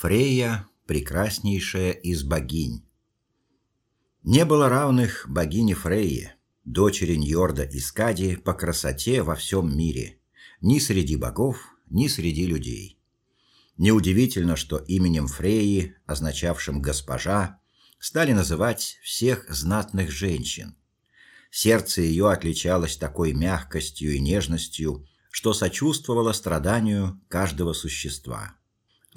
Фрейя – прекраснейшая из богинь. Не было равных богине Фрейе, дочери Ньорда и Скади по красоте во всем мире, ни среди богов, ни среди людей. Неудивительно, что именем Фрейи, означавшим «госпожа», стали называть всех знатных женщин. Сердце ее отличалось такой мягкостью и нежностью, что сочувствовало страданию каждого существа.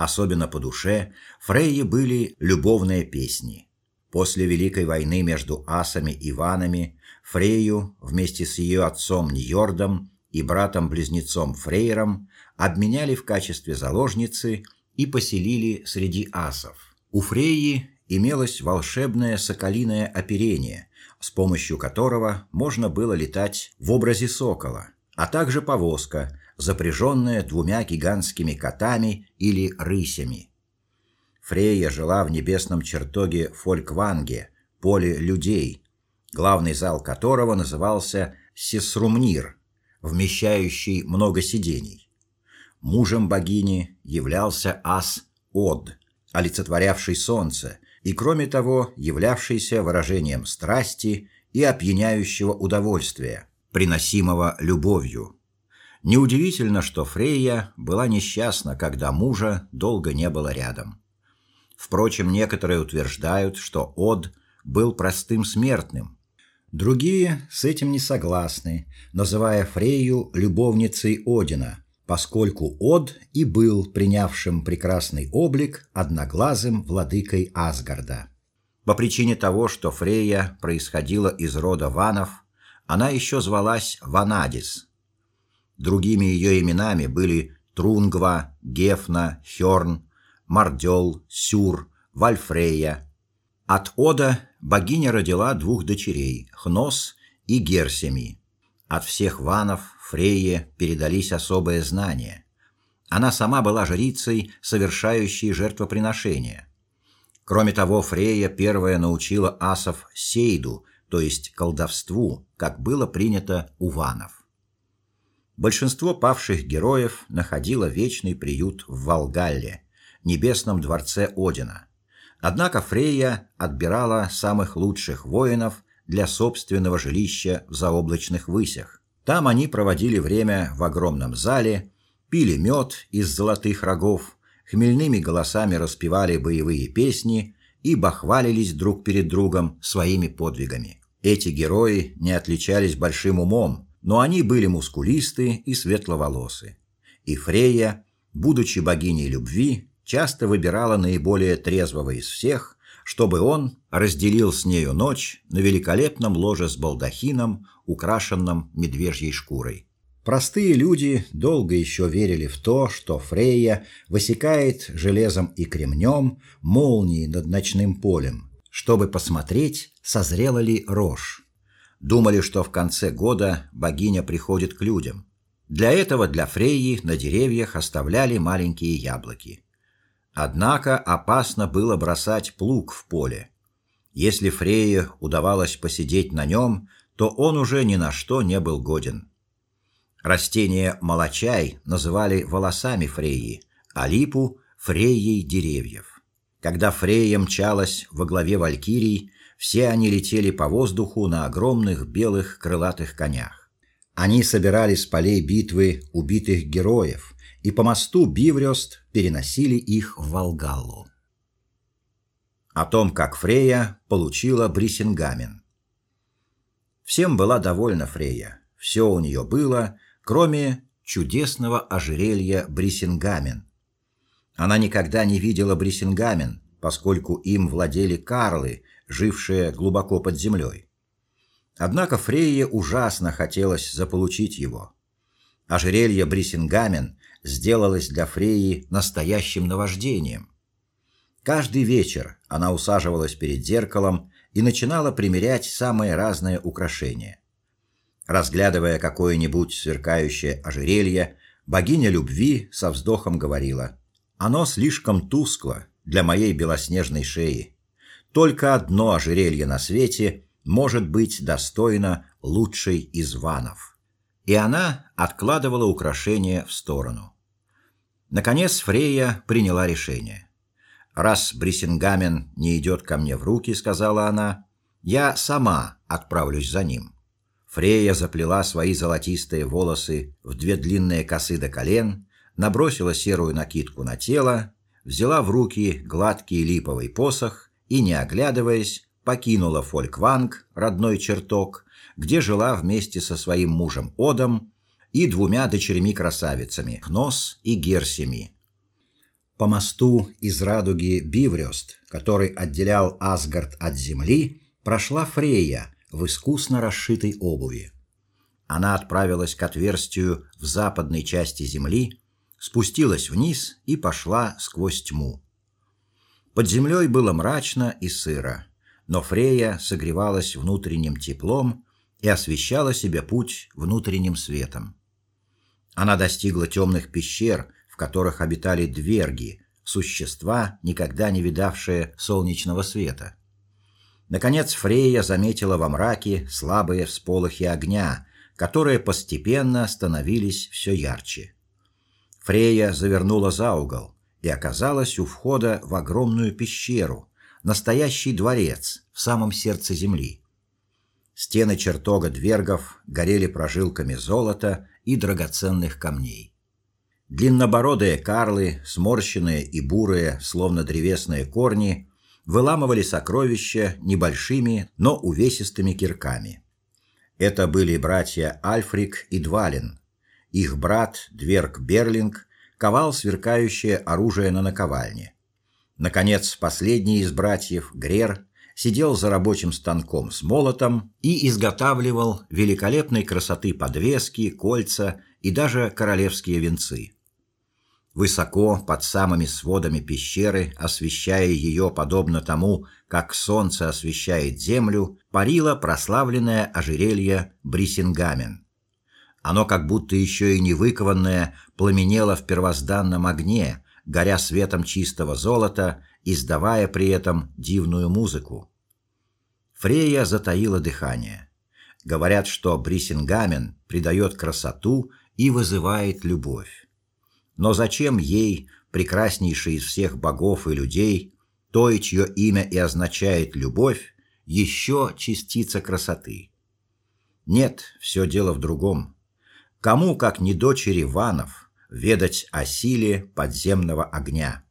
Особенно по душе Фрейе были любовные песни. После Великой войны между асами и ванами Фрейю вместе с ее отцом Ньордом и братом-близнецом Фрейром обменяли в качестве заложницы и поселили среди асов. У Фрейи имелось волшебное соколиное оперение, с помощью которого можно было летать в образе сокола, а также повозка, запряженная двумя гигантскими котами или рысями. Фрейя жила в небесном чертоге Фолькванге, поле людей, главный зал которого назывался Сесрумнир, вмещающий много сидений. Мужем богини являлся ас Од, олицетворявший солнце, и кроме того, являвшийся выражением страсти и опьяняющего удовольствия, приносимого любовью. Неудивительно, что Фрейя была несчастна, когда мужа долго не было рядом. Впрочем, некоторые утверждают, что Од был простым смертным. Другие с этим не согласны, называя Фрейю любовницей Одина, поскольку Од и был принявшим прекрасный облик одноглазым владыкой Асгарда. По причине того, что Фрейя происходила из рода ванов, она еще звалась Ванадис – Другими ее именами были Трунгва, Гефна, Хёрн, Мардёл, Сюр, Вальфрея. От Ода богиня родила двух дочерей – Хнос и Герсеми. От всех ванов Фрейе передались особые знания. Она сама была жрицей, совершающей жертвоприношения. Кроме того, Фрейя первая научила асов сейду, то есть колдовству, как было принято у ванов. Большинство павших героев находило вечный приют в Валгалле, небесном дворце Одина. Однако Фрейя отбирала самых лучших воинов для собственного жилища в заоблачных высях. Там они проводили время в огромном зале, пили мед из золотых рогов, хмельными голосами распевали боевые песни и бахвалились друг перед другом своими подвигами. Эти герои не отличались большим умом, но они были мускулисты и светловолосы. И Фрейя, будучи богиней любви, часто выбирала наиболее трезвого из всех, чтобы он разделил с нею ночь на великолепном ложе с балдахином, украшенном медвежьей шкурой. Простые люди долго еще верили в то, что Фрейя высекает железом и кремнем молнии над ночным полем, чтобы посмотреть, созрела ли рожь. Думали, что в конце года богиня приходит к людям. Для этого для Фрейи на деревьях оставляли маленькие яблоки. Однако опасно было бросать плуг в поле. Если Фрейе удавалось посидеть на нем, то он уже ни на что не был годен. Растение молочай называли волосами Фрейи, а липу Фрейей деревьев. Когда Фрейя мчалась во главе валькирий, все они летели по воздуху на огромных белых крылатых конях. Они собирали с полей битвы убитых героев и по мосту Биврёст переносили их в Волгаллу. О том, как Фрея получила Брисингамен. Всем была довольна Фрея. Все у нее было, кроме чудесного ожерелья Брисингамен. Она никогда не видела Брисингамен, поскольку им владели карлы, жившие глубоко под землей. Однако Фрейе ужасно хотелось заполучить его. Ожерелье Брисингамен сделалось для Фреи настоящим наваждением. Каждый вечер она усаживалась перед зеркалом и начинала примерять самые разные украшения. Разглядывая какое-нибудь сверкающее ожерелье, богиня любви со вздохом говорила: "Оно слишком тускло для моей белоснежной шеи. Только одно ожерелье на свете может быть достойно лучшей из ванов. И она откладывала украшение в сторону. Наконец Фрейя приняла решение. Раз Брисингамен не идет ко мне в руки, сказала она, я сама отправлюсь за ним. Фрея заплела свои золотистые волосы в две длинные косы до колен, набросила серую накидку на тело, взяла в руки гладкий липовый посох и, не оглядываясь, покинула Фолькванг, родной чертог, где жила вместе со своим мужем Одом и двумя дочерьми-красавицами Кнос и Герсеми. По мосту из радуги Биврёст, который отделял Асгард от земли, прошла Фрейя в искусно расшитой обуви. Она отправилась к отверстию в западной части земли, спустилась вниз и пошла сквозь тьму. Под землей было мрачно и сыро, но Фрея согревалась внутренним теплом и освещала себе путь внутренним светом. Она достигла темных пещер, в которых обитали дверги, существа, никогда не видавшие солнечного света. Наконец Фрейя заметила во мраке слабые всполохи огня, которые постепенно становились все ярче. Фрейя завернула за угол и оказалась у входа в огромную пещеру, настоящий дворец в самом сердце земли. Стены чертога двергов горели прожилками золота и драгоценных камней. Длиннобородые карлы, сморщенные и бурые, словно древесные корни, выламывали сокровища небольшими, но увесистыми кирками. Это были братья Альфрик и Двалин. Их брат Дверг Берлинг ковал сверкающее оружие на наковальне. Наконец, последний из братьев, Грер, сидел за рабочим станком с молотом и изготавливал великолепной красоты подвески, кольца и даже королевские венцы. Высоко под самыми сводами пещеры, освещая ее подобно тому, как солнце освещает землю, парило прославленное ожерелье Брисингамен. Оно как будто еще и не выкованное, пламенело в первозданном огне, горя светом чистого золота, издавая при этом дивную музыку. Фрея затаила дыхание. Говорят, что Брисингамен придает красоту и вызывает любовь. Но зачем ей, прекраснейшей из всех богов и людей, той, чье имя и означает любовь, еще частица красоты? Нет, все дело в другом. Кому, как не дочери Ванов, ведать о силе подземного огня.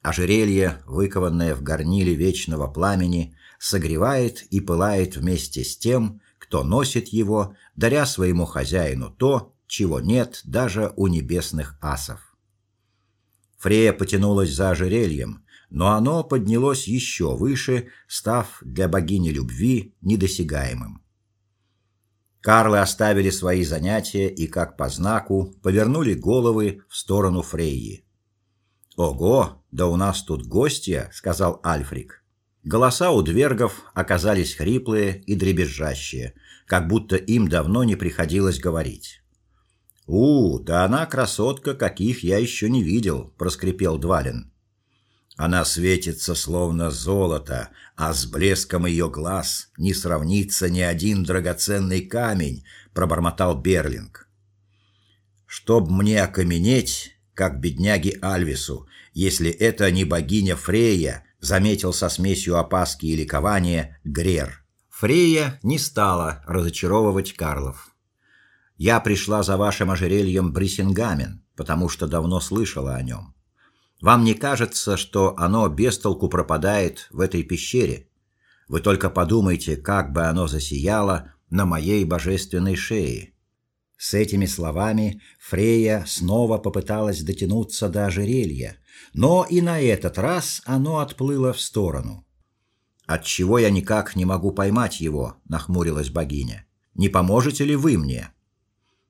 Ожерелье, выкованное в горниле вечного пламени, согревает и пылает вместе с тем, кто носит его, даря своему хозяину то, чего нет даже у небесных асов. Фрея потянулась за ожерельем, но оно поднялось еще выше, став для богини любви недосягаемым. Карлы оставили свои занятия и, как по знаку, повернули головы в сторону Фрейи. «Ого, да у нас тут гостья», — сказал Альфрик. Голоса у двергов оказались хриплые и дребезжащие, как будто им давно не приходилось говорить. «У, да она красотка, каких я еще не видел», — проскрипел Двалин. Она светится словно золото, а с блеском ее глаз не сравнится ни один драгоценный камень, пробормотал Берлинг. Чтоб мне окаменеть, как бедняге Альвису, если это не богиня Фрея, заметил со смесью опаски и ликования Грер. Фрея не стала разочаровывать Карлов. Я пришла за вашим ожерельем Брисингамен, потому что давно слышала о нем. Вам не кажется, что оно без толку пропадает в этой пещере? Вы только подумайте, как бы оно засияло на моей божественной шее. С этими словами Фрея снова попыталась дотянуться до ожерелья, но и на этот раз оно отплыло в сторону. От чего я никак не могу поймать его, нахмурилась богиня. Не поможете ли вы мне?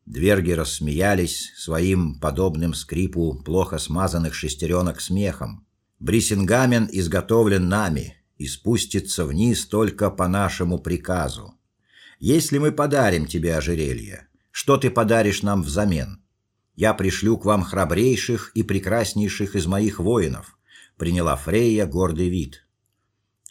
Дверги рассмеялись своим подобным скрипу плохо смазанных шестеренок смехом. Брисингамен изготовлен нами и спустится вниз только по нашему приказу. Если мы подарим тебе ожерелье, что ты подаришь нам взамен? Я пришлю к вам храбрейших и прекраснейших из моих воинов, приняла Фрейя гордый вид.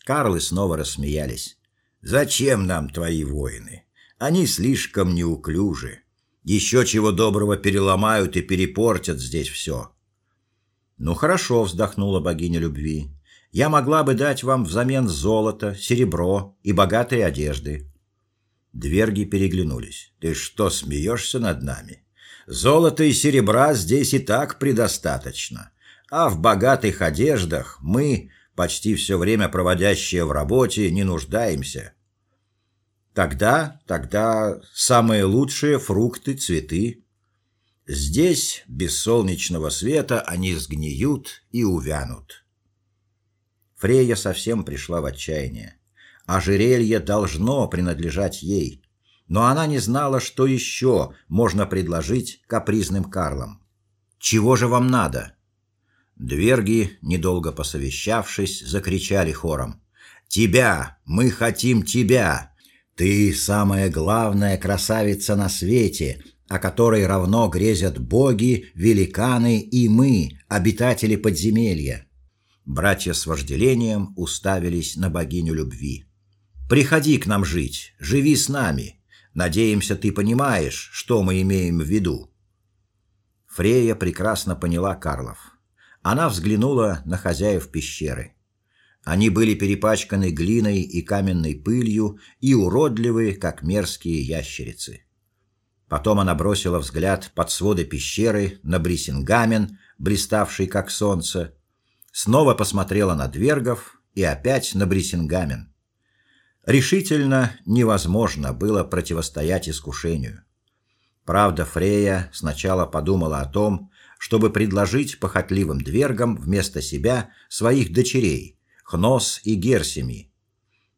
Карлы снова рассмеялись. Зачем нам твои воины? Они слишком неуклюжи. Еще чего доброго переломают и перепортят здесь все. Ну хорошо, вздохнула богиня любви. Я могла бы дать вам взамен золото, серебро и богатые одежды. Дверги переглянулись. Ты что, смеешься над нами? Золота и серебра здесь и так предостаточно, а в богатых одеждах мы, почти все время проводящие в работе, не нуждаемся. Тогда, тогда самые лучшие фрукты, цветы. Здесь без солнечного света они сгниют и увянут. Фрея совсем пришла в отчаяние. Ожерелье должно принадлежать ей, но она не знала, что еще можно предложить капризным Карлам. Чего же вам надо? Дверги, недолго посовещавшись, закричали хором: "Тебя! Мы хотим тебя! Ты самая главная красавица на свете, о которой равно грезят боги, великаны и мы, обитатели подземелья". Братья с вожделением уставились на богиню любви. Приходи к нам жить, живи с нами. Надеемся, ты понимаешь, что мы имеем в виду. Фрея прекрасно поняла Карлов. Она взглянула на хозяев пещеры. Они были перепачканы глиной и каменной пылью и уродливы, как мерзкие ящерицы. Потом она бросила взгляд под своды пещеры на Брисингамен, блиставший как солнце, снова посмотрела на Двергов и опять на Брисингамен. Решительно невозможно было противостоять искушению. Правда, Фрея сначала подумала о том, чтобы предложить похотливым двергам вместо себя своих дочерей, Хнос и Герсими.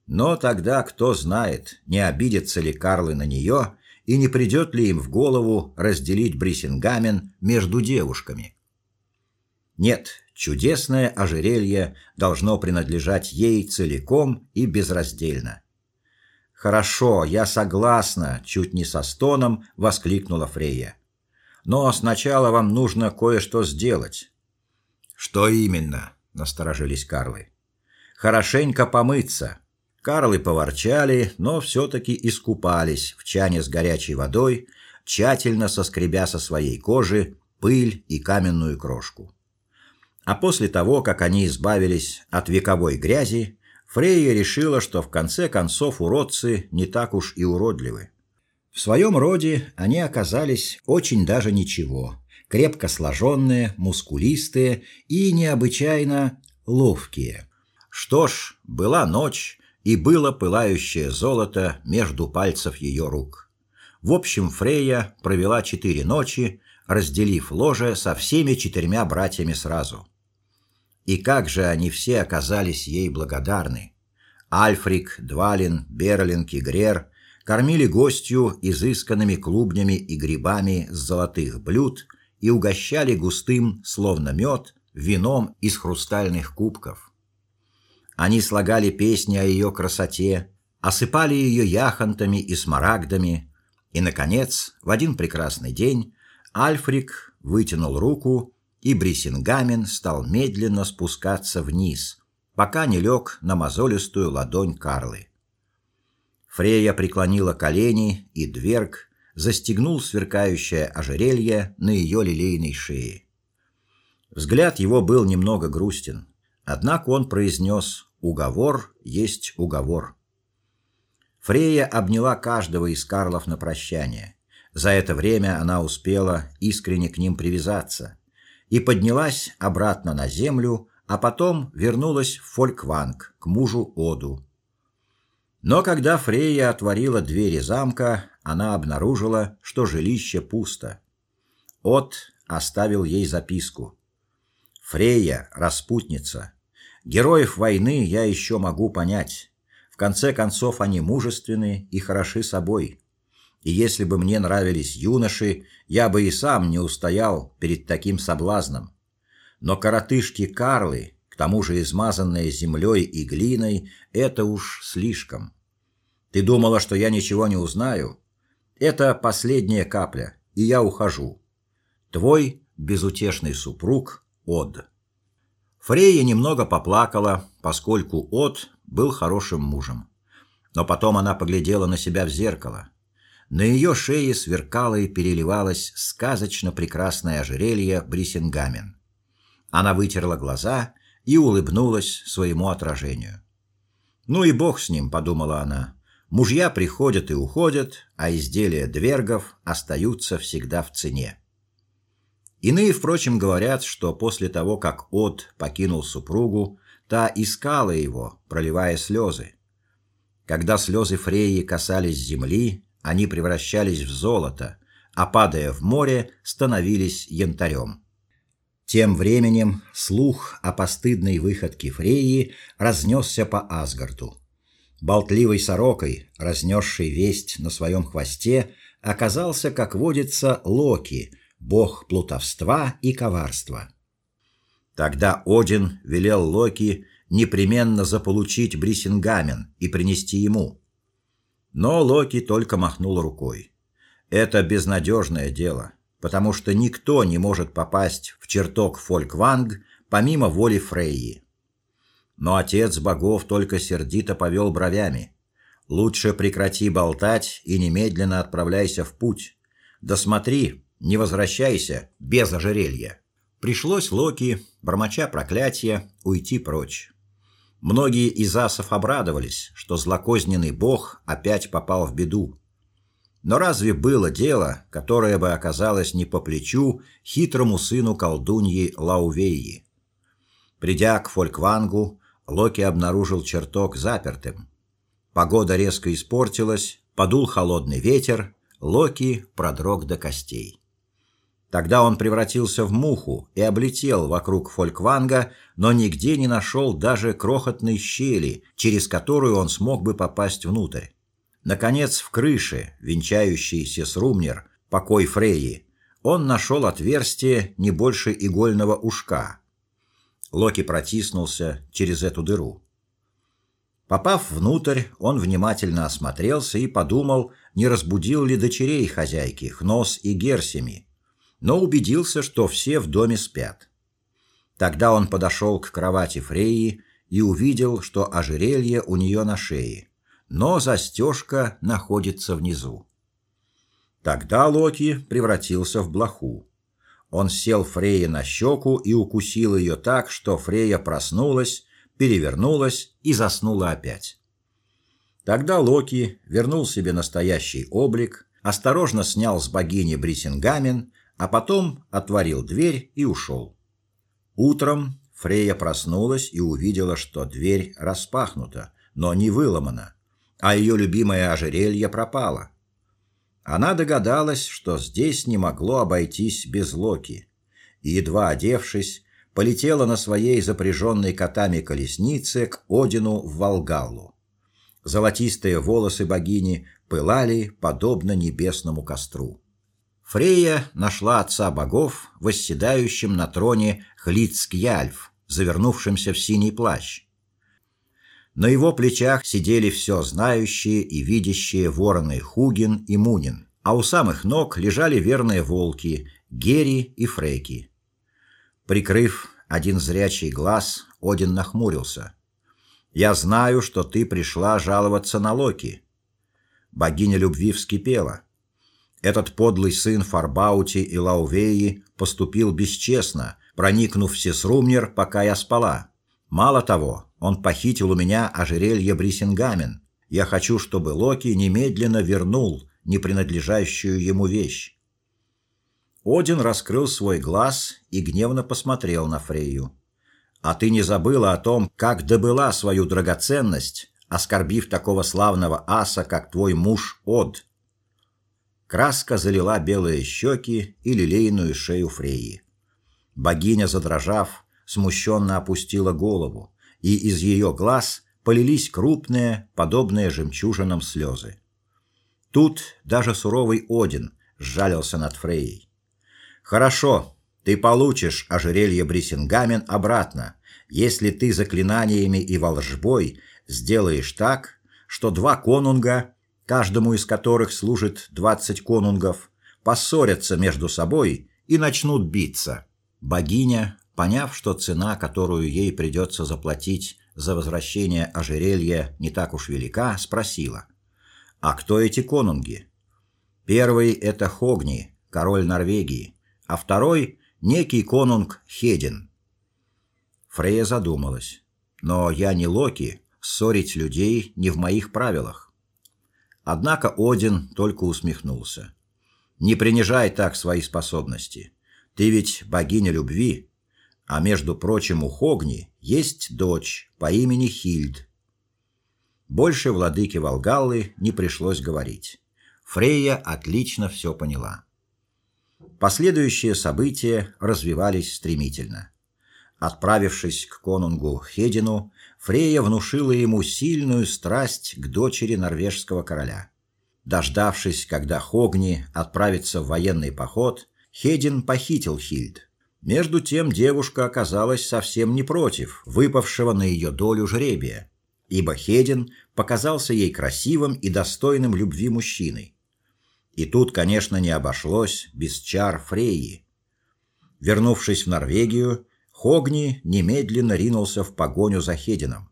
Но тогда кто знает, не обидятся ли Карлы на нее и не придет ли им в голову разделить Брисингамен между девушками. Нет, Чудесное ожерелье должно принадлежать ей целиком и безраздельно. Хорошо, я согласна, чуть не со стоном воскликнула Фрейя. Но сначала вам нужно кое-что сделать. Что именно? насторожились Карлы. Хорошенько помыться. Карлы поворчали, но все таки искупались в чане с горячей водой, тщательно соскребя со своей кожи пыль и каменную крошку. А после того, как они избавились от вековой грязи, Фрейя решила, что в конце концов уродцы не так уж и уродливы. В своем роде они оказались очень даже ничего, крепко сложенные, мускулистые и необычайно ловкие. Что ж, была ночь, и было пылающее золото между пальцев ее рук. В общем, Фрейя провела четыре ночи, разделив ложе со всеми четырьмя братьями сразу. И как же они все оказались ей благодарны. Альфрик, Двалин, Берлинг и Грер кормили гостью изысканными клубнями и грибами с золотых блюд и угощали густым, словно мед, вином из хрустальных кубков. Они слагали песни о ее красоте, осыпали ее яхонтами и смарагдами, и наконец, в один прекрасный день Альфрик вытянул руку и Брисингамен стал медленно спускаться вниз, пока не лег на мозолистую ладонь Карлы. Фрея преклонила колени, и Дверг застегнул сверкающее ожерелье на ее лилейной шее. Взгляд его был немного грустен, однако он произнес «Уговор есть уговор». Фрея обняла каждого из Карлов на прощание. За это время она успела искренне к ним привязаться и поднялась обратно на землю, а потом вернулась в Фолькванг к мужу Оду. Но когда Фрейя отворила двери замка, она обнаружила, что жилище пусто. От оставил ей записку. Фрейя, распутница. Героев войны я еще могу понять. В конце концов они мужественны и хороши собой и если бы мне нравились юноши, я бы и сам не устоял перед таким соблазном. Но коротышки Карлы, к тому же измазанные землей и глиной, это уж слишком. Ты думала, что я ничего не узнаю? Это последняя капля, и я ухожу. Твой безутешный супруг Од. Фрейя немного поплакала, поскольку Од был хорошим мужем. Но потом она поглядела на себя в зеркало. На ее шее сверкало и переливалось сказочно прекрасное ожерелье Брисингамен. Она вытерла глаза и улыбнулась своему отражению. Ну и бог с ним, подумала она. Мужья приходят и уходят, а изделия двергов остаются всегда в цене. Иные, впрочем, говорят, что после того, как От покинул супругу, та искала его, проливая слезы. Когда слезы Фреи касались земли, они превращались в золото, а падая в море, становились янтарем. Тем временем слух о постыдной выходке Фреи разнесся по Асгарду. Болтливой сорокой, разнесшей весть на своем хвосте, оказался, как водится, Локи, бог плутовства и коварства. Тогда Один велел Локи непременно заполучить Брисингамен и принести ему. Но Локи только махнул рукой. Это безнадежное дело, потому что никто не может попасть в чертог Фолькванг помимо воли Фрейи. Но отец богов только сердито повел бровями. Лучше прекрати болтать и немедленно отправляйся в путь. Да смотри, не возвращайся без ожерелья. Пришлось Локи, бормоча проклятия, уйти прочь. Многие из асов обрадовались, что злокозненный бог опять попал в беду. Но разве было дело, которое бы оказалось не по плечу хитрому сыну колдуньи Лаувеи? Придя к Фольквангу, Локи обнаружил чертог запертым. Погода резко испортилась, подул холодный ветер, Локи продрог до костей. Тогда он превратился в муху и облетел вокруг Фолькванга, но нигде не нашел даже крохотной щели, через которую он смог бы попасть внутрь. Наконец, в крыше, венчающейся с Румнер, покой Фрейи, он нашел отверстие не больше игольного ушка. Локи протиснулся через эту дыру. Попав внутрь, он внимательно осмотрелся и подумал, не разбудил ли дочерей хозяйки Хнос и Герсими, но убедился, что все в доме спят. Тогда он подошел к кровати Фреи и увидел, что ожерелье у нее на шее, но застежка находится внизу. Тогда Локи превратился в блоху. Он сел Фрейе на щеку и укусил ее так, что Фрея проснулась, перевернулась и заснула опять. Тогда Локи вернул себе настоящий облик, осторожно снял с богини Брисингамен а потом отворил дверь и ушел. Утром Фрея проснулась и увидела, что дверь распахнута, но не выломана, а ее любимое ожерелье пропало. Она догадалась, что здесь не могло обойтись без Локи, и едва одевшись, полетела на своей запряженной котами колеснице к Одину в Волгаллу. Золотистые волосы богини пылали подобно небесному костру. Фрея нашла отца богов, восседающим на троне Хлицкьяльф, завернувшимся в синий плащ. На его плечах сидели все знающие и видящие вороны Хугин и Мунин, а у самых ног лежали верные волки Гери и Фрейки. Прикрыв один зрячий глаз, Один нахмурился. Я знаю, что ты пришла жаловаться на Локи. Богиня любви вскипела. Этот подлый сын Фарбаути и Лаувеи поступил бесчестно, проникнув в Сесрумнер, пока я спала. Мало того, он похитил у меня ожерелье Брисингамен. Я хочу, чтобы Локи немедленно вернул не принадлежащую ему вещь. Один раскрыл свой глаз и гневно посмотрел на Фрейю. А ты не забыла о том, как добыла свою драгоценность, оскорбив такого славного аса, как твой муж Од? Краска залила белые щеки и лилейную шею Фреи. Богиня, задрожав, смущенно опустила голову, и из ее глаз полились крупные, подобные жемчужинам слезы. Тут даже суровый Один сжалился над Фрейей. Хорошо, ты получишь ожерелье Брисингамен обратно, если ты заклинаниями и волжбой сделаешь так, что два конунга каждому из которых служит двадцать конунгов, поссорятся между собой и начнут биться. Богиня, поняв, что цена, которую ей придется заплатить за возвращение ожерелья, не так уж велика, спросила: "А кто эти конунги?" Первый это Хогни, король Норвегии, а второй некий конунг Хедин. Фрея задумалась. Но я не Локи, ссорить людей не в моих правилах. Однако Один только усмехнулся. Не принижай так свои способности. Ты ведь богиня любви, а между прочим у Хогни есть дочь по имени Хильд. Больше владыке Волгаллы не пришлось говорить. Фрейя отлично все поняла. Последующие события развивались стремительно. Отправившись к конунгу Хедину, Фрейя внушила ему сильную страсть к дочери норвежского короля. Дождавшись, когда Хогни отправится в военный поход, Хедин похитил Хильд. Между тем девушка оказалась совсем не против выпавшего на ее долю жребия, ибо Хедин показался ей красивым и достойным любви мужчиной. И тут, конечно, не обошлось без чар Фрейи. Вернувшись в Норвегию, Хогни немедленно ринулся в погоню за Хедином.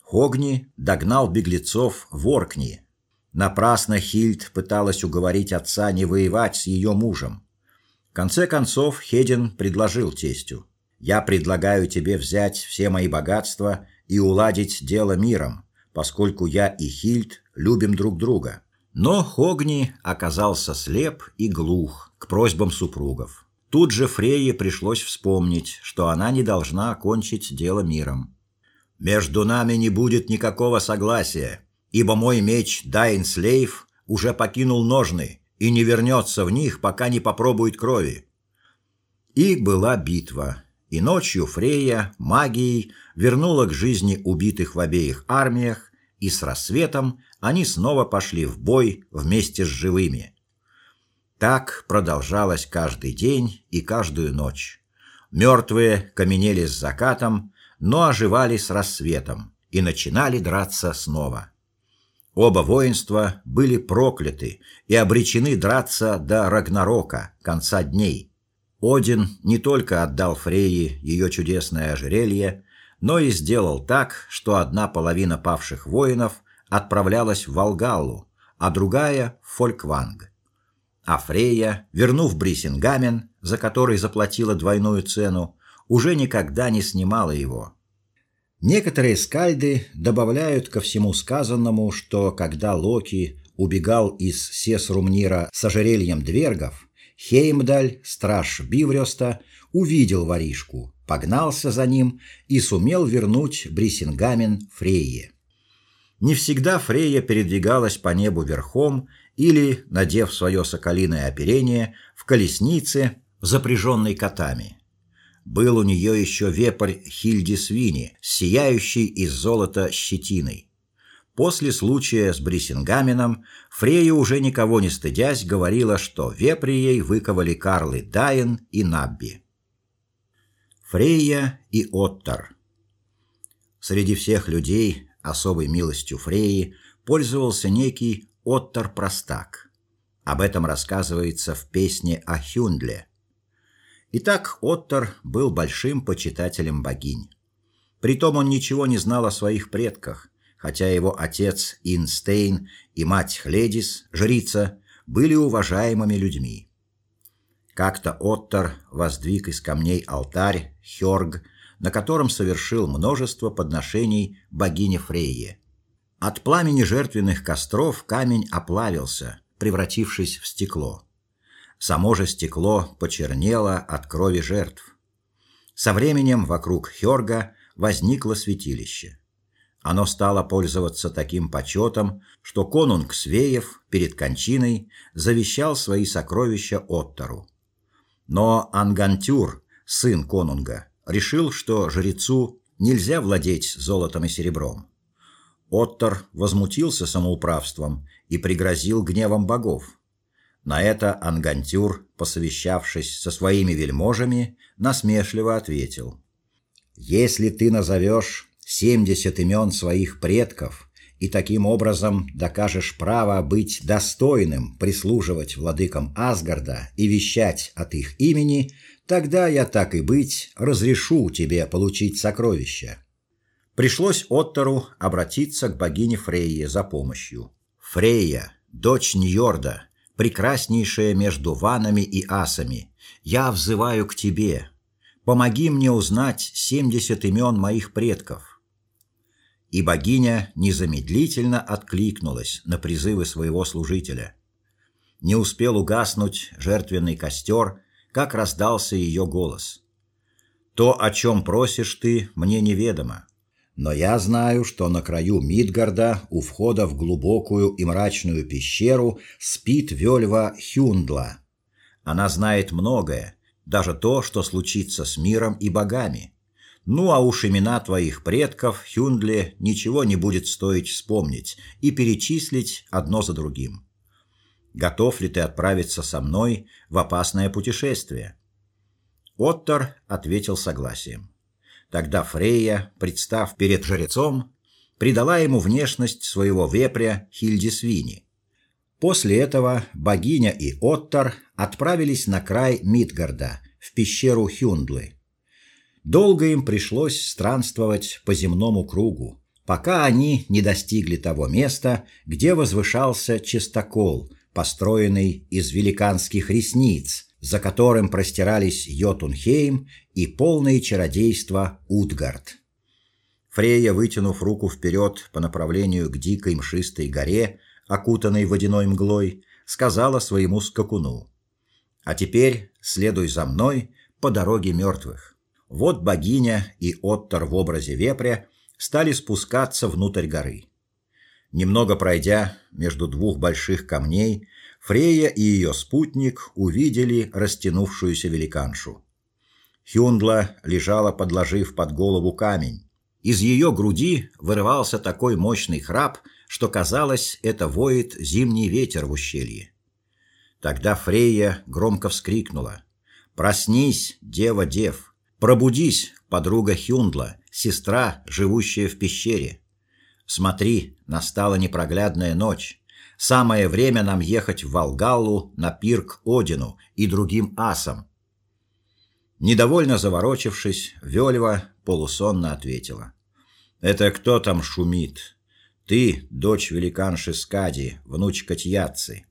Хогни догнал беглецов в Оркни. Напрасно Хильд пыталась уговорить отца не воевать с ее мужем. В конце концов Хедин предложил тестю: "Я предлагаю тебе взять все мои богатства и уладить дело миром, поскольку я и Хильд любим друг друга". Но Хогни оказался слеп и глух к просьбам супругов. Тут же Фрейе пришлось вспомнить, что она не должна окончить дело миром. Между нами не будет никакого согласия, ибо мой меч Дайнслейв уже покинул ножны и не вернется в них, пока не попробует крови. И была битва, и ночью Фрейя магией вернула к жизни убитых в обеих армиях, и с рассветом они снова пошли в бой вместе с живыми. Так продолжалось каждый день и каждую ночь. Мертвые каменели с закатом, но оживали с рассветом и начинали драться снова. Оба воинства были прокляты и обречены драться до Рагнарока, конца дней. Один не только отдал Фрейе ее чудесное ожерелье, но и сделал так, что одна половина павших воинов отправлялась в Волгаллу, а другая в Фолькванг а Фрейя, вернув Брисингамен, за который заплатила двойную цену, уже никогда не снимала его. Некоторые скальды добавляют ко всему сказанному, что когда Локи убегал из Сесрумнира с ожерельем двергов, Хеймдаль, страж Биврёста, увидел воришку, погнался за ним и сумел вернуть Брисингамен Фрейе. Не всегда Фрейя передвигалась по небу верхом или, надев свое соколиное оперение, в колеснице, запряженной котами. Был у нее еще вепрь Хильди Свини, сияющий из золота щетиной. После случая с Брисингаменом Фрея уже никого не стыдясь говорила, что вепри ей выковали Карлы Дайен и Набби. Фрейя и Оттар. Среди всех людей особой милостью Фреи пользовался некий Оттар Простак. Об этом рассказывается в песне о Хюндле. Итак, Оттар был большим почитателем богинь. Притом он ничего не знал о своих предках, хотя его отец Инстейн и мать Хледис, жрица, были уважаемыми людьми. Как-то Оттар воздвиг из камней алтарь Хёрг, на котором совершил множество подношений богине Фрейе. От пламени жертвенных костров камень оплавился, превратившись в стекло. Само же стекло почернело от крови жертв. Со временем вокруг Хёрга возникло святилище. Оно стало пользоваться таким почетом, что конунг Свеев перед кончиной завещал свои сокровища Оттару. Но Ангантюр, сын конунга, решил, что жрецу нельзя владеть золотом и серебром. Оттор возмутился самоуправством и пригрозил гневом богов. На это Ангантюр, посовещавшись со своими вельможами, насмешливо ответил: "Если ты назовешь семьдесят имен своих предков и таким образом докажешь право быть достойным прислуживать владыкам Асгарда и вещать от их имени, тогда я так и быть разрешу тебе получить сокровища. Пришлось Оттору обратиться к богине Фрейе за помощью. Фрейя, дочь Ньорда, прекраснейшая между ванами и асами, я взываю к тебе. Помоги мне узнать семьдесят имен моих предков. И богиня незамедлительно откликнулась на призывы своего служителя. Не успел угаснуть жертвенный костер, как раздался ее голос. То, о чем просишь ты, мне неведомо. Но я знаю, что на краю Мидгарда, у входа в глубокую и мрачную пещеру, спит Вельва Хюндла. Она знает многое, даже то, что случится с миром и богами. Ну а уж имена твоих предков, Хюндле, ничего не будет стоить вспомнить и перечислить одно за другим. Готов ли ты отправиться со мной в опасное путешествие? Оттор ответил согласием. Тогда Фрейя, представ перед жрецом, придала ему внешность своего вепря Хильдисвини. После этого богиня и Оттор отправились на край Мидгарда, в пещеру Хюндлы. Долго им пришлось странствовать по земному кругу, пока они не достигли того места, где возвышался чистокол, построенный из великанских ресниц, за которым простирались Йотунхейм и полное чародейства Утгард. Фрейя, вытянув руку вперед по направлению к дикой мшистой горе, окутанной водяной мглой, сказала своему скакуну: "А теперь следуй за мной по дороге мертвых". Вот богиня и Оттор в образе вепря стали спускаться внутрь горы. Немного пройдя между двух больших камней, Фрейя и ее спутник увидели растянувшуюся великаншу. Хюндла лежала, подложив под голову камень. Из ее груди вырывался такой мощный храп, что казалось, это воет зимний ветер в ущелье. Тогда Фрейя громко вскрикнула: "Проснись, дева дев! Пробудись, подруга Хюндла, сестра, живущая в пещере. Смотри, настала непроглядная ночь. Самое время нам ехать в Волгалу на пир к Одину и другим асам". Недовольно заворочившись, Вельва полусонно ответила: "Это кто там шумит? Ты, дочь великанши Скади, внучка Тьяцци.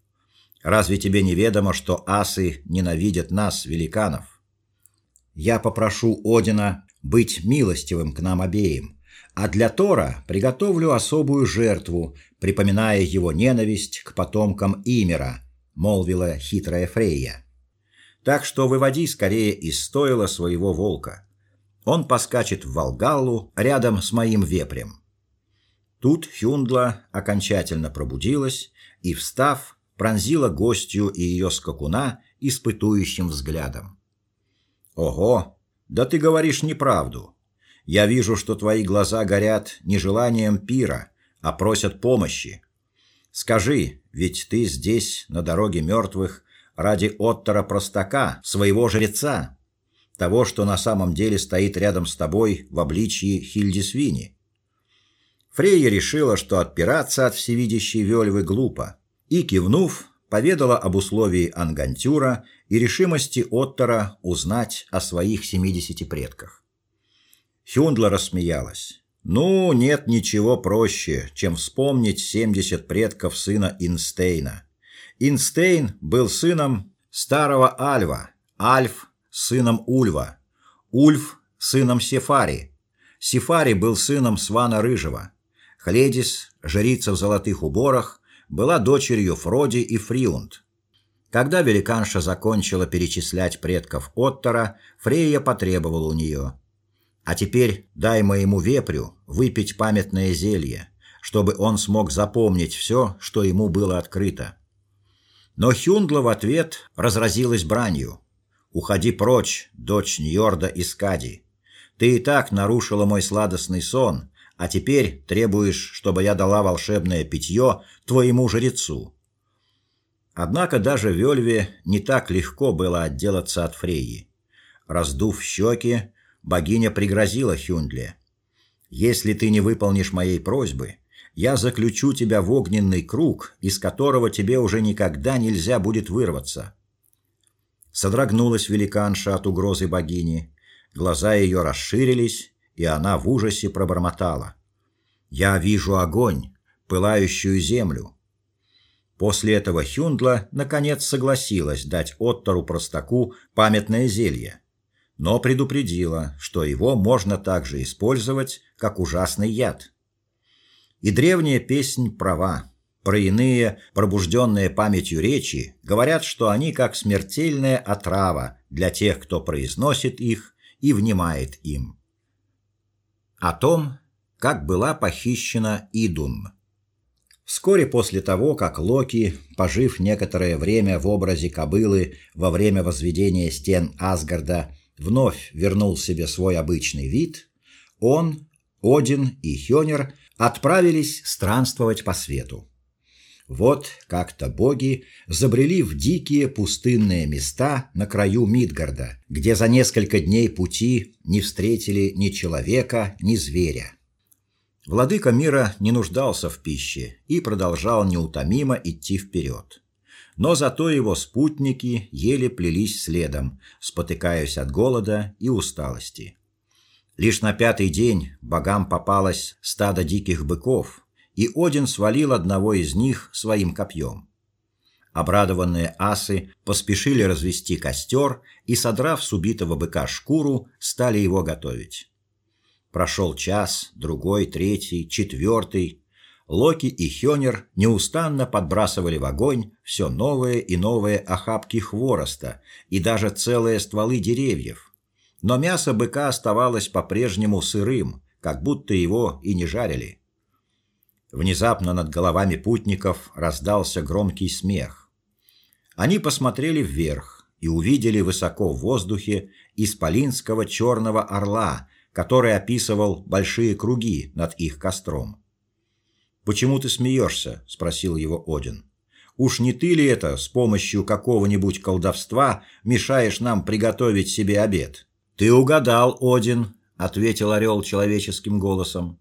Разве тебе не ведомо, что асы ненавидят нас, великанов? Я попрошу Одина быть милостивым к нам обеим, а для Тора приготовлю особую жертву, припоминая его ненависть к потомкам Имера, молвила хитрая Фрейя. Так что выводи скорее из стойла своего волка. Он поскачет в Волгалу рядом с моим вепрем. Тут Хюндла окончательно пробудилась и, встав, пронзила гостью и ее скакуна испытующим взглядом. Ого, да ты говоришь неправду. Я вижу, что твои глаза горят не желанием пира, а просят помощи. Скажи, ведь ты здесь, на дороге мертвых, ради Оттора Простака, своего жреца, того, что на самом деле стоит рядом с тобой в обличье Хильдисвини. Фрейя решила, что отпираться от всевидящей Вельвы глупо, и кивнув, поведала об условии Ангантюра и решимости Оттора узнать о своих семидесяти предках. Хюндла рассмеялась. Ну, нет ничего проще, чем вспомнить семьдесят предков сына Инстейна. Инстейн был сыном старого Альва, Альф сыном Ульва, Ульф сыном Сефари. Сефари был сыном Свана Рыжего. Хледис, жрица в золотых уборах, была дочерью Фроди и Фриунд. Когда великанша закончила перечислять предков Оттора, Фрейя потребовала у нее: "А теперь дай моему вепрю выпить памятное зелье, чтобы он смог запомнить все, что ему было открыто". Но Хюндла в ответ разразилась бранью: "Уходи прочь, дочь Ньорда и Скади. Ты и так нарушила мой сладостный сон, а теперь требуешь, чтобы я дала волшебное питье твоему жрецу. Однако даже Вельве не так легко было отделаться от Фрейи. Раздув щеки, богиня пригрозила Хюндле: "Если ты не выполнишь моей просьбы, я заключу тебя в огненный круг, из которого тебе уже никогда нельзя будет вырваться". Содрогнулась великанша от угрозы богини, глаза ее расширились, и она в ужасе пробормотала: "Я вижу огонь, пылающую землю". После этого Хюндла наконец согласилась дать Оттору Простаку памятное зелье. но предупредила, что его можно также использовать как ужасный яд. И древняя песнь права. Про иные, пробужденные памятью речи, говорят, что они как смертельная отрава для тех, кто произносит их и внимает им. О том, как была похищена Идун. Вскоре после того, как Локи, пожив некоторое время в образе кобылы во время возведения стен Асгарда, вновь вернул себе свой обычный вид, он, Один и Хёнер отправились странствовать по свету. Вот как-то боги забрели в дикие пустынные места на краю Мидгарда, где за несколько дней пути не встретили ни человека, ни зверя. Владыка мира не нуждался в пище и продолжал неутомимо идти вперед. Но зато его спутники еле плелись следом, спотыкаясь от голода и усталости. Лишь на пятый день богам попалось стадо диких быков, и Один свалил одного из них своим копьем. Обрадованные асы поспешили развести костер и, содрав с убитого быка шкуру, стали его готовить. Прошел час, другой, третий, четвертый. Локи и Хёнер неустанно подбрасывали в огонь все новые и новые охапки хвороста и даже целые стволы деревьев. Но мясо быка оставалось по-прежнему сырым, как будто его и не жарили. Внезапно над головами путников раздался громкий смех. Они посмотрели вверх и увидели высоко в воздухе исполинского черного орла, который описывал большие круги над их костром. "Почему ты смеешься?» – спросил его Один. "Уж не ты ли это с помощью какого-нибудь колдовства мешаешь нам приготовить себе обед?" "Ты угадал, Один", ответил орел человеческим голосом.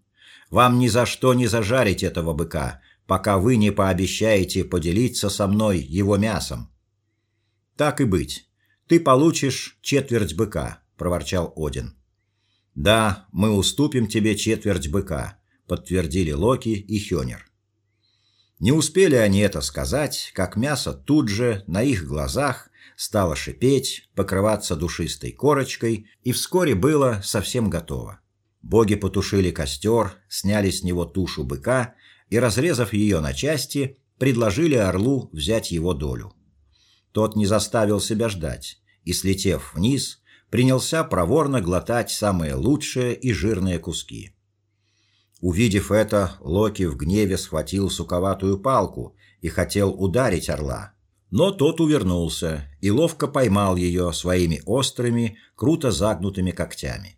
Вам ни за что не зажарить этого быка, пока вы не пообещаете поделиться со мной его мясом. Так и быть. Ты получишь четверть быка, проворчал Один. Да, мы уступим тебе четверть быка, подтвердили Локи и Хёнер. Не успели они это сказать, как мясо тут же на их глазах стало шипеть, покрываться душистой корочкой, и вскоре было совсем готово. Боги потушили костер, сняли с него тушу быка и, разрезав ее на части, предложили орлу взять его долю. Тот не заставил себя ждать и, слетев вниз, принялся проворно глотать самые лучшие и жирные куски. Увидев это, Локи в гневе схватил суковатую палку и хотел ударить орла. Но тот увернулся и ловко поймал ее своими острыми, круто загнутыми когтями.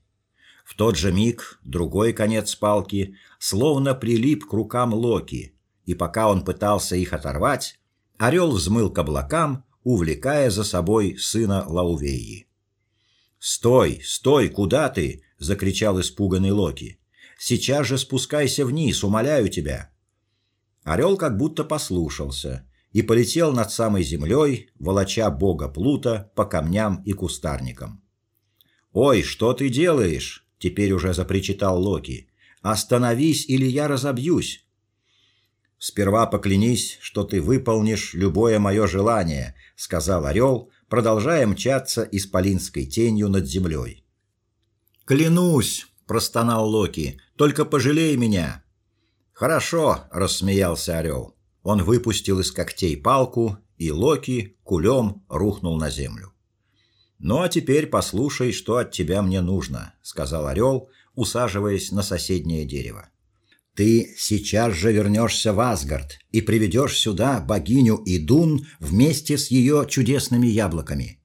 В тот же миг другой конец палки словно прилип к рукам Локи, и пока он пытался их оторвать, орел взмыл к облакам, увлекая за собой сына Лаувеи. "Стой, стой, куда ты?" закричал испуганный Локи. "Сейчас же спускайся вниз, умоляю тебя". Орел как будто послушался и полетел над самой землей, волоча бога Плута по камням и кустарникам. "Ой, что ты делаешь?" теперь уже запричитал Локи. Остановись, или я разобьюсь. Сперва поклянись, что ты выполнишь любое мое желание, сказал орел, продолжая мчаться исполинской тенью над землей. Клянусь, простонал Локи. Только пожалей меня. Хорошо, рассмеялся орел. Он выпустил из когтей палку, и Локи кулем рухнул на землю. Ну а теперь послушай, что от тебя мне нужно, сказал орел, усаживаясь на соседнее дерево. Ты сейчас же вернешься в Асгард и приведешь сюда богиню Идун вместе с ее чудесными яблоками.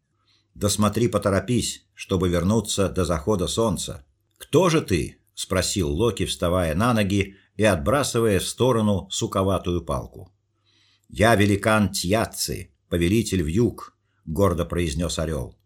Да смотри, поторопись, чтобы вернуться до захода солнца. Кто же ты? спросил Локи, вставая на ноги и отбрасывая в сторону суковатую палку. Я великан Тьяцци, повелитель вьюг, гордо произнес орел.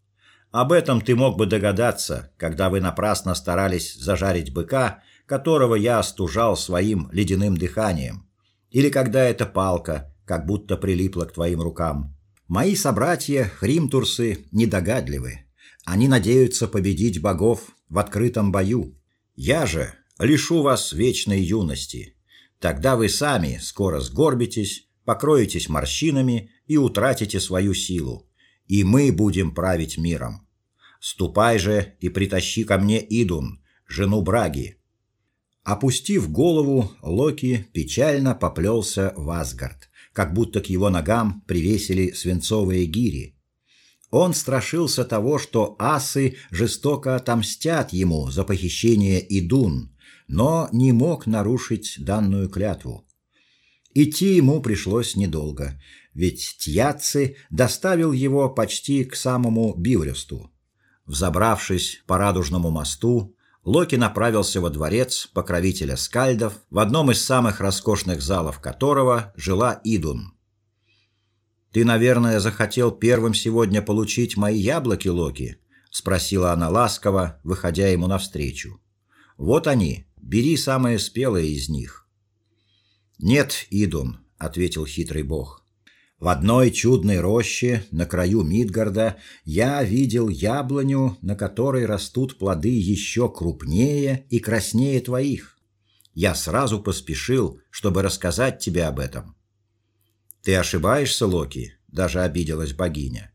Об этом ты мог бы догадаться, когда вы напрасно старались зажарить быка, которого я остужал своим ледяным дыханием, или когда эта палка как будто прилипла к твоим рукам. Мои собратья хримтурсы недогадливы. Они надеются победить богов в открытом бою. Я же лишу вас вечной юности. Тогда вы сами скоро сгорбитесь, покроетесь морщинами и утратите свою силу, и мы будем править миром Ступай же и притащи ко мне Идун, жену Браги. Опустив голову, Локи печально поплелся в Асгард, как будто к его ногам привесили свинцовые гири. Он страшился того, что асы жестоко отомстят ему за похищение Идун, но не мог нарушить данную клятву. Идти ему пришлось недолго, ведь Тьяци доставил его почти к самому Бивресту. Взобравшись по радужному мосту, Локи направился во дворец покровителя скальдов, в одном из самых роскошных залов которого жила Идун. Ты, наверное, захотел первым сегодня получить мои яблоки, Локи, спросила она ласково, выходя ему навстречу. Вот они, бери самые спелые из них. Нет, Идун, ответил хитрый бог. В одной чудной роще на краю Мидгарда я видел яблоню, на которой растут плоды еще крупнее и краснее твоих. Я сразу поспешил, чтобы рассказать тебе об этом. Ты ошибаешься, Локи, даже обиделась богиня.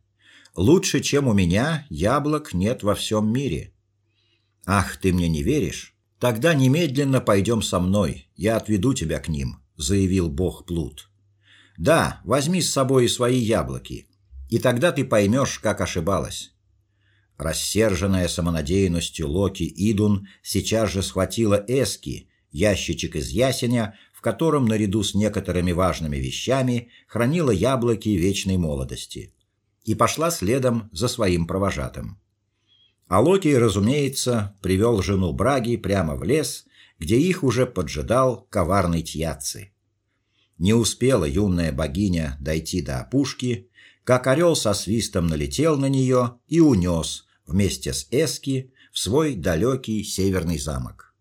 Лучше, чем у меня, яблок нет во всем мире. Ах, ты мне не веришь? Тогда немедленно пойдем со мной, я отведу тебя к ним, заявил бог Плут. Да, возьми с собой и свои яблоки, и тогда ты поймешь, как ошибалась. Рассерженная самонадеянностью Локи Идун сейчас же схватила эски, ящичек из ясеня, в котором наряду с некоторыми важными вещами хранила яблоки вечной молодости, и пошла следом за своим провожатым. А Локи, разумеется, привел жену Браги прямо в лес, где их уже поджидал коварный Тьяцци. Не успела юная богиня дойти до опушки, как орел со свистом налетел на нее и унес вместе с Эски в свой далекий северный замок.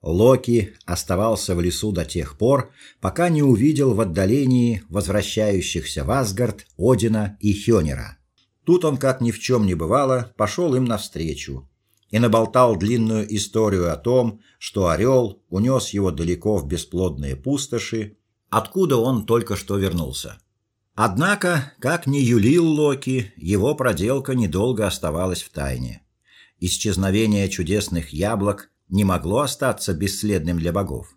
Локи оставался в лесу до тех пор, пока не увидел в отдалении возвращающихся в Асгард Одина и Хёнера. Тут он, как ни в чем не бывало, пошел им навстречу и наболтал длинную историю о том, что орел унес его далеко в бесплодные пустоши откуда он только что вернулся. Однако, как ни юлил Локи, его проделка недолго оставалась в тайне. Исчезновение чудесных яблок не могло остаться бесследным для богов.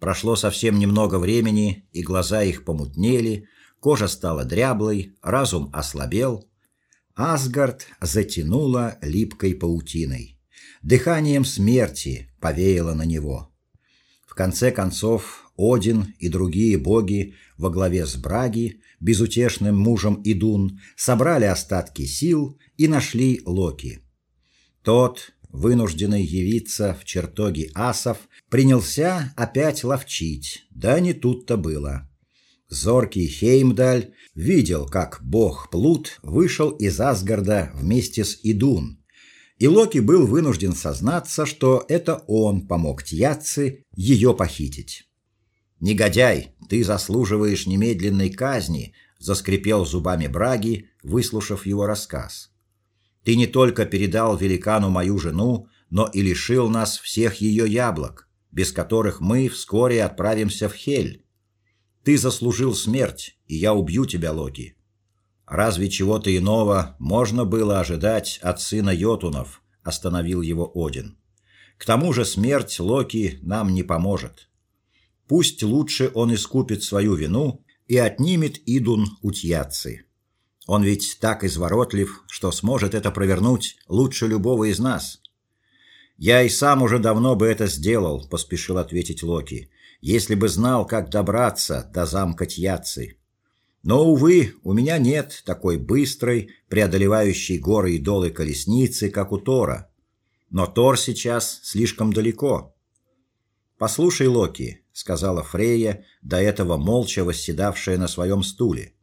Прошло совсем немного времени, и глаза их помутнели, кожа стала дряблой, разум ослабел. Асгард затянуло липкой паутиной. Дыханием смерти повеяло на него. В конце концов один и другие боги во главе с Браги, безутешным мужем Идун, собрали остатки сил и нашли Локи. Тот, вынужденный явиться в чертоги асов, принялся опять ловчить. Да не тут-то было. Зоркий Хеймдаль видел, как бог Плут вышел из Асгарда вместе с Идун. И Локи был вынужден сознаться, что это он помог Тьяцци ее похитить. Негодяй, ты заслуживаешь немедленной казни, заскрипел зубами Браги, выслушав его рассказ. Ты не только передал великану мою жену, но и лишил нас всех ее яблок, без которых мы вскоре отправимся в Хель. Ты заслужил смерть, и я убью тебя, Локи. Разве чего-то иного можно было ожидать от сына Йотунов? остановил его Один. К тому же смерть Локи нам не поможет. Пусть лучше он искупит свою вину и отнимет Идун у Тьяцци. Он ведь так изворотлив, что сможет это провернуть лучше любого из нас. Я и сам уже давно бы это сделал, поспешил ответить Локи, если бы знал, как добраться до замка Тьяцци. Но увы, у меня нет такой быстрой, преодолевающей горы и долы колесницы, как у Тора. Но Тор сейчас слишком далеко. Послушай, Локи, сказала Фрейя, до этого молча восседавшая на своем стуле.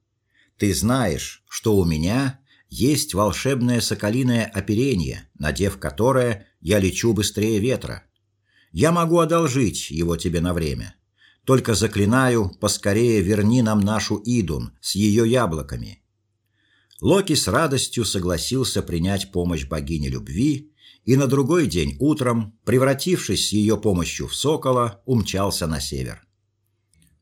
Ты знаешь, что у меня есть волшебное соколиное оперение, надев которое я лечу быстрее ветра. Я могу одолжить его тебе на время. Только заклинаю, поскорее верни нам нашу Идун с ее яблоками. Локи с радостью согласился принять помощь богини любви и на другой день утром, превратившись с ее помощью в сокола, умчался на север.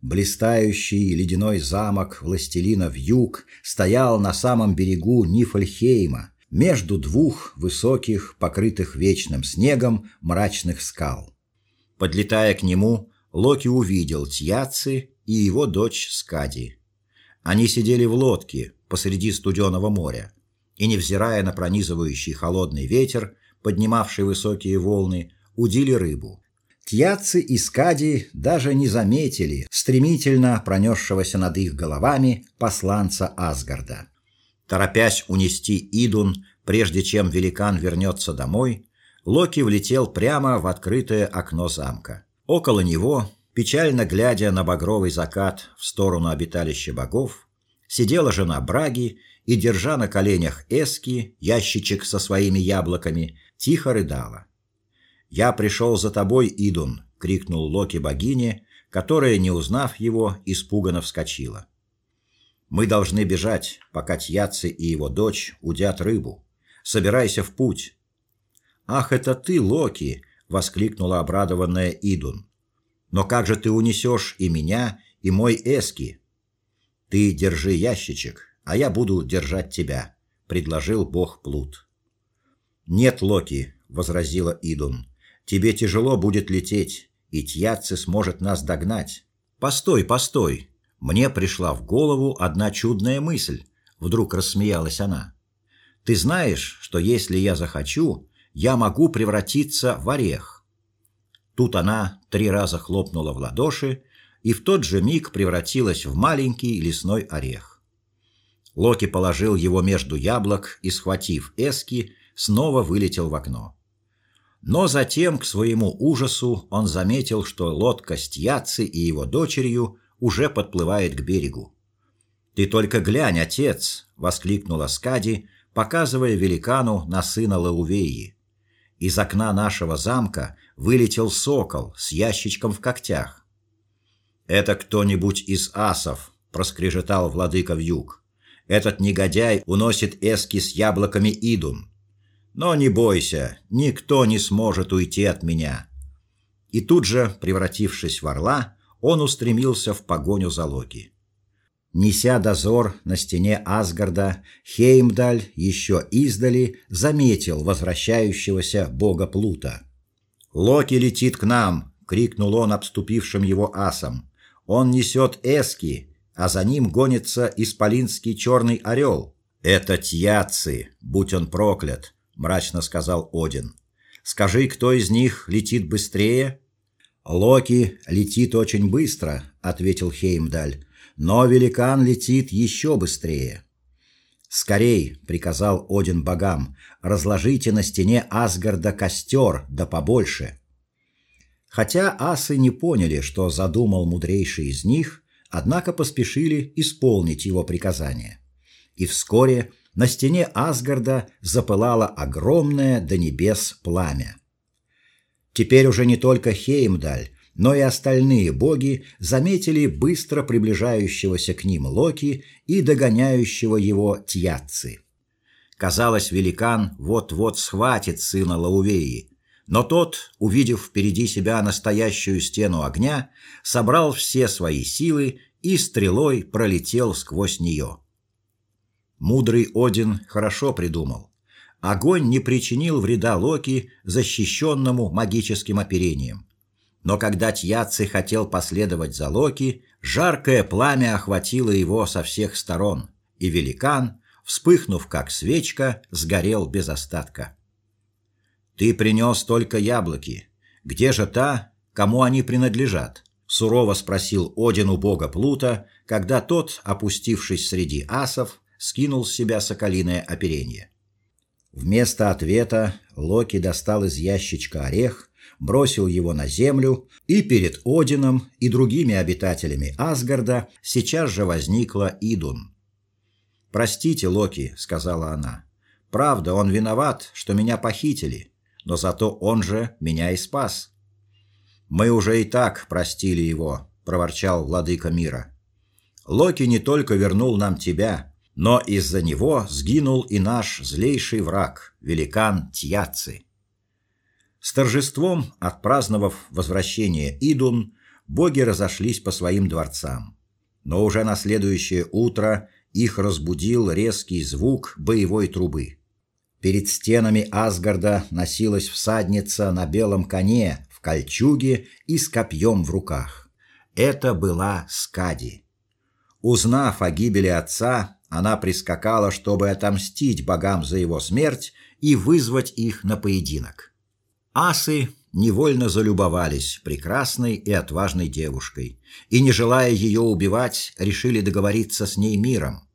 Блистающий ледяной замок властелина в юг стоял на самом берегу Нифльхейма, между двух высоких, покрытых вечным снегом, мрачных скал. Подлетая к нему, Локи увидел Тьяци и его дочь Скади. Они сидели в лодке посреди студеного моря, и невзирая на пронизывающий холодный ветер, поднимавший высокие волны, удили рыбу. Тьяци и Скади даже не заметили стремительно пронесшегося над их головами посланца Асгарда. Торопясь унести Идун, прежде чем великан вернется домой, Локи влетел прямо в открытое окно замка. Около него, печально глядя на багровый закат в сторону обиталища богов, сидела жена Браги и, держа на коленях эски, ящичек со своими яблоками, тихо рыдала. «Я пришел за тобой, Идун!» — крикнул Локи богине, которая, не узнав его, испуганно вскочила. «Мы должны бежать, пока Тьяци и его дочь удят рыбу. Собирайся в путь!» «Ах, это ты, Локи!» воскликнула обрадованная Идун. Но как же ты унесешь и меня, и мой эски? Ты держи ящичек, а я буду держать тебя, предложил бог Плут. Нет, Локи, возразила Идун. Тебе тяжело будет лететь, и Тьяци сможет нас догнать. Постой, постой. Мне пришла в голову одна чудная мысль, вдруг рассмеялась она. Ты знаешь, что если я захочу, я могу превратиться в орех. Тут она три раза хлопнула в ладоши и в тот же миг превратилась в маленький лесной орех. Локи положил его между яблок и, схватив эски, снова вылетел в окно. Но затем, к своему ужасу, он заметил, что лодка с Тьяци и его дочерью уже подплывает к берегу. «Ты только глянь, отец!» — воскликнула Скади, показывая великану на сына Лаувеи. Из окна нашего замка вылетел сокол с ящичком в когтях. «Это кто-нибудь из асов», — проскрежетал владыка вьюг. «Этот негодяй уносит эски с яблоками Идун. Но не бойся, никто не сможет уйти от меня». И тут же, превратившись в орла, он устремился в погоню за Локи. Неся дозор на стене Асгарда, Хеймдаль еще издали заметил возвращающегося бога Плута. «Локи летит к нам!» — крикнул он обступившим его асам. «Он несет эски, а за ним гонится исполинский черный орел». «Это Тьяци, будь он проклят!» — мрачно сказал Один. «Скажи, кто из них летит быстрее?» «Локи летит очень быстро», — ответил Хеймдаль но великан летит еще быстрее. «Скорей!» — приказал Один богам. «Разложите на стене Асгарда костер, да побольше!» Хотя асы не поняли, что задумал мудрейший из них, однако поспешили исполнить его приказание. И вскоре на стене Асгарда запылало огромное до небес пламя. Теперь уже не только Хеймдаль, но и остальные боги заметили быстро приближающегося к ним Локи и догоняющего его Тьяцци. Казалось, великан вот-вот схватит сына Лаувеи, но тот, увидев впереди себя настоящую стену огня, собрал все свои силы и стрелой пролетел сквозь нее. Мудрый Один хорошо придумал. Огонь не причинил вреда Локи, защищенному магическим оперением. Но когда Тьяци хотел последовать за Локи, жаркое пламя охватило его со всех сторон, и великан, вспыхнув как свечка, сгорел без остатка. Ты принес только яблоки. Где же та, кому они принадлежат? сурово спросил Один у бога Плута, когда тот, опустившись среди асов, скинул с себя соколиное оперение. Вместо ответа Локи достал из ящичка орех бросил его на землю, и перед Одином и другими обитателями Асгарда сейчас же возникла Идун. «Простите, Локи», — сказала она. «Правда, он виноват, что меня похитили, но зато он же меня и спас». «Мы уже и так простили его», — проворчал владыка мира. «Локи не только вернул нам тебя, но из-за него сгинул и наш злейший враг, великан Тьяци». С торжеством, отпраздновав возвращение Идун, боги разошлись по своим дворцам. Но уже на следующее утро их разбудил резкий звук боевой трубы. Перед стенами Асгарда носилась всадница на белом коне, в кольчуге и с копьем в руках. Это была Скади. Узнав о гибели отца, она прискакала, чтобы отомстить богам за его смерть и вызвать их на поединок. Асы невольно залюбовались прекрасной и отважной девушкой, и не желая ее убивать, решили договориться с ней миром.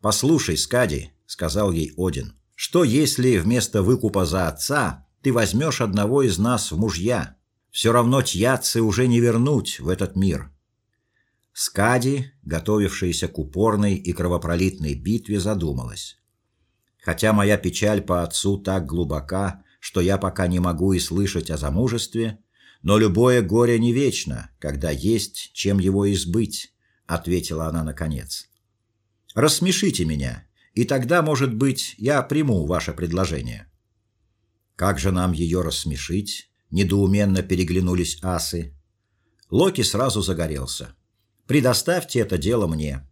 "Послушай, Скади", сказал ей Один. "Что если вместо выкупа за отца ты возьмешь одного из нас в мужья? Все равно тьяцы уже не вернуть в этот мир". Скади, готовившаяся к упорной и кровопролитной битве, задумалась. Хотя моя печаль по отцу так глубока, что я пока не могу и слышать о замужестве, но любое горе не вечно, когда есть чем его избыть, ответила она наконец. Рассмешите меня, и тогда, может быть, я приму ваше предложение. Как же нам ее рассмешить? недоуменно переглянулись асы. Локи сразу загорелся. Предоставьте это дело мне.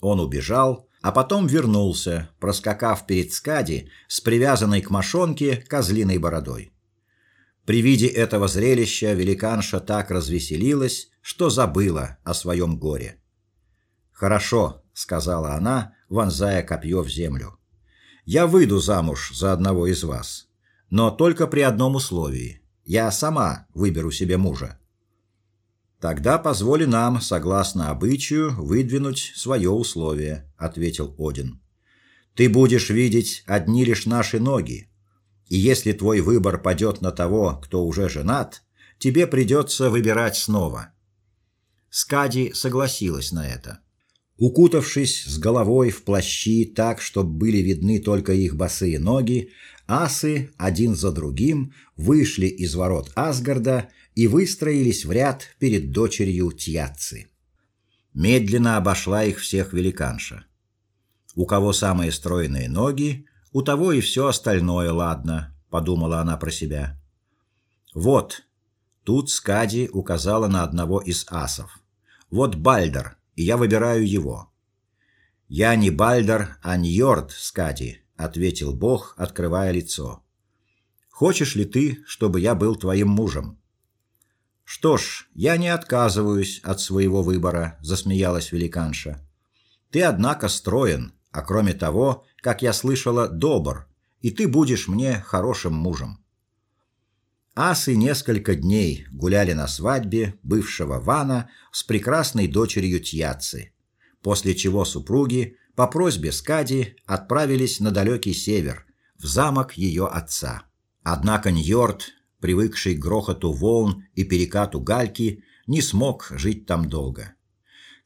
Он убежал, а потом вернулся, проскакав перед Скади с привязанной к мошонке козлиной бородой. При виде этого зрелища великанша так развеселилась, что забыла о своем горе. "Хорошо", сказала она, вонзая копье в землю. "Я выйду замуж за одного из вас, но только при одном условии. Я сама выберу себе мужа". Тогда позволи нам, согласно обычаю, выдвинуть свое условие, ответил Один. Ты будешь видеть одни лишь наши ноги. И если твой выбор падет на того, кто уже женат, тебе придется выбирать снова. Скади согласилась на это. Укутавшись с головой в плащи так, чтобы были видны только их босые ноги, асы один за другим вышли из ворот Асгарда и выстроились в ряд перед дочерью Тьяцци. Медленно обошла их всех великанша. У кого самые стройные ноги, у того и все остальное ладно, подумала она про себя. Вот, тут Скади указала на одного из асов. Вот Бальдер, и я выбираю его. Я не Бальдер, а Ньорд, Скади, ответил Бог, открывая лицо. Хочешь ли ты, чтобы я был твоим мужем? Что ж, я не отказываюсь от своего выбора, засмеялась великанша. Ты однако строен, а кроме того, как я слышала, добр, и ты будешь мне хорошим мужем. Асы несколько дней гуляли на свадьбе бывшего Вана с прекрасной дочерью Тьяцы, после чего супруги по просьбе Скади отправились на далекий север, в замок ее отца. Однако Ньорд привыкший к грохоту волн и перекату гальки, не смог жить там долго.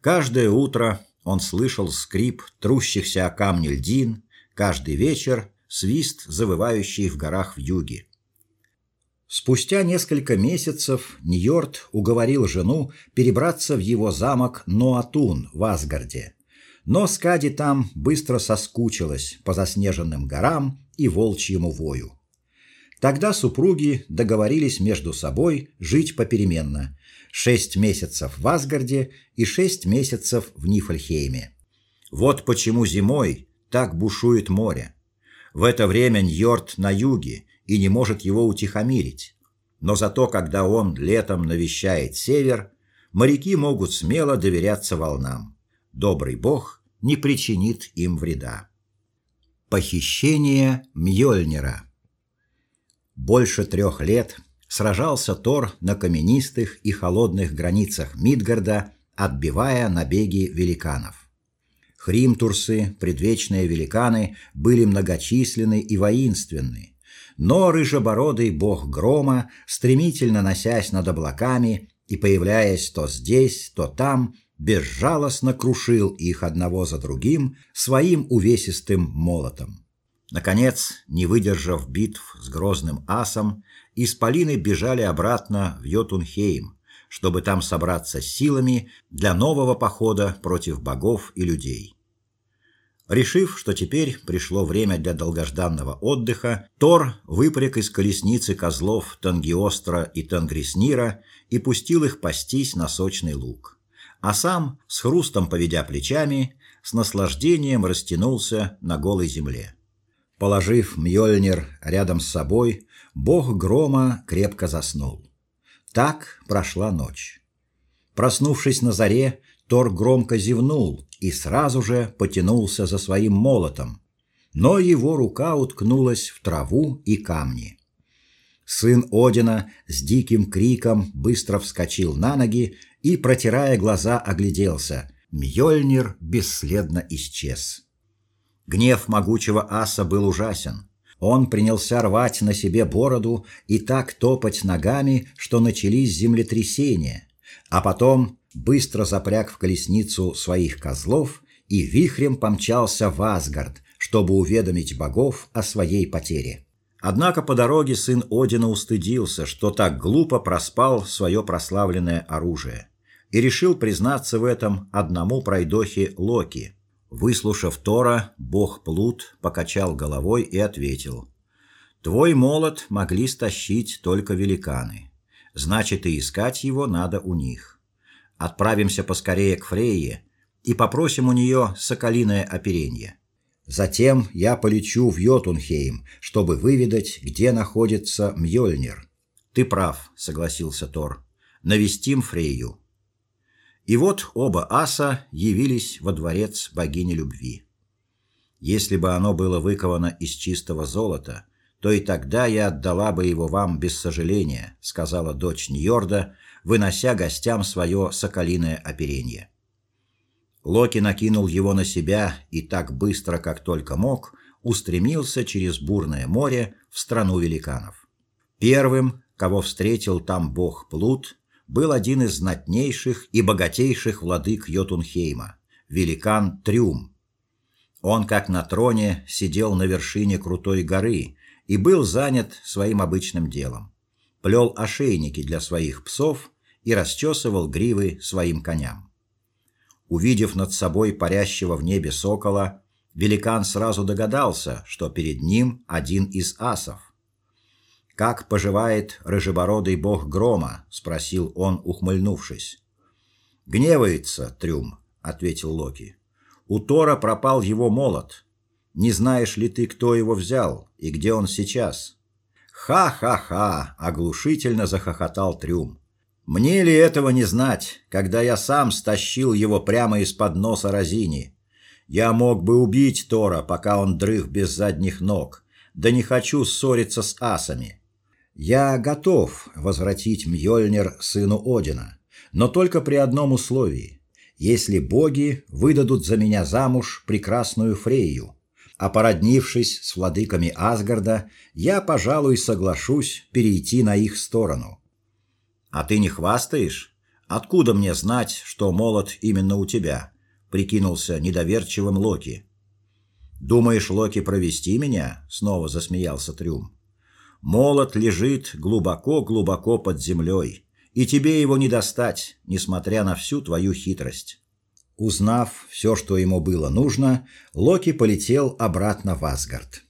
Каждое утро он слышал скрип трущихся о камни льдин, каждый вечер свист завывающий в горах в юге. Спустя несколько месяцев Ньорд уговорил жену перебраться в его замок Ноатун в Асгарде. Но Скади там быстро соскучилась по заснеженным горам и волчьему вою. Тогда супруги договорились между собой жить попеременно: шесть месяцев в Асгарде и шесть месяцев в Нифльхейме. Вот почему зимой так бушует море. В это время Ньорд на юге и не может его утихомирить. Но зато когда он летом навещает север, моряки могут смело доверяться волнам. Добрый бог не причинит им вреда. Похищение Мьёльнира больше трех лет сражался Тор на каменистых и холодных границах Мидгарда, отбивая набеги великанов. Хримтурсы, предвечные великаны, были многочисленны и воинственны, но рыжебородый бог грома, стремительно носясь над облаками и появляясь то здесь, то там, безжалостно крушил их одного за другим своим увесистым молотом. Наконец, не выдержав битв с грозным асом, исполины бежали обратно в Йотунхейм, чтобы там собраться силами для нового похода против богов и людей. Решив, что теперь пришло время для долгожданного отдыха, Тор выпряг из колесницы козлов Тангиостра и Тангриснира и пустил их пастись на сочный луг. А сам, с хрустом поведя плечами, с наслаждением растянулся на голой земле. Положив Мьёльнир рядом с собой, бог грома крепко заснул. Так прошла ночь. Проснувшись на заре, Тор громко зевнул и сразу же потянулся за своим молотом, но его рука уткнулась в траву и камни. Сын Одина с диким криком быстро вскочил на ноги и, протирая глаза, огляделся. Мьёльнир бесследно исчез. Гнев могучего аса был ужасен. Он принялся рвать на себе бороду и так топать ногами, что начались землетрясения, а потом быстро запряг в колесницу своих козлов и вихрем помчался в Асгард, чтобы уведомить богов о своей потере. Однако по дороге сын Одина устыдился, что так глупо проспал свое прославленное оружие, и решил признаться в этом одному пройдохе Локи. Выслушав Тора, бог Плут покачал головой и ответил: "Твой молот могли стащить только великаны. Значит, и искать его надо у них. Отправимся поскорее к Фрейе и попросим у нее соколиное оперение. Затем я полечу в Йотунхейм, чтобы выведать, где находится Мьёльнир. Ты прав, согласился Тор. Навестим Фрейю. И вот оба аса явились во дворец богини любви. Если бы оно было выковано из чистого золота, то и тогда я отдала бы его вам без сожаления, сказала дочь Ньорда, вынося гостям свое соколиное оперение. Локи накинул его на себя и так быстро, как только мог, устремился через бурное море в страну великанов. Первым, кого встретил там бог Плут, был один из знатнейших и богатейших владык Йотунхейма, великан Трюм. Он, как на троне, сидел на вершине крутой горы и был занят своим обычным делом. Плел ошейники для своих псов и расчесывал гривы своим коням. Увидев над собой парящего в небе сокола, великан сразу догадался, что перед ним один из асов. Как поживает рыжебородый бог грома, спросил он, ухмыльнувшись. Гневается Трюм, ответил Локи. У Тора пропал его молот. Не знаешь ли ты, кто его взял и где он сейчас? Ха-ха-ха, оглушительно захохотал Трюм. Мне ли этого не знать, когда я сам стащил его прямо из-под носа Розини? Я мог бы убить Тора, пока он дрых без задних ног, да не хочу ссориться с асами. Я готов возвратить Мьёльнир сыну Одина, но только при одном условии: если боги выдадут за меня замуж прекрасную Фрейю. А породнившись с владыками Асгарда, я, пожалуй, соглашусь перейти на их сторону. А ты не хвастаешь? Откуда мне знать, что молот именно у тебя? прикинулся недоверчивым Локи. Думаешь, Локи провести меня? снова засмеялся Трюм. Молот лежит глубоко-глубоко под землей, и тебе его не достать, несмотря на всю твою хитрость. Узнав все, что ему было нужно, Локи полетел обратно в Асгард.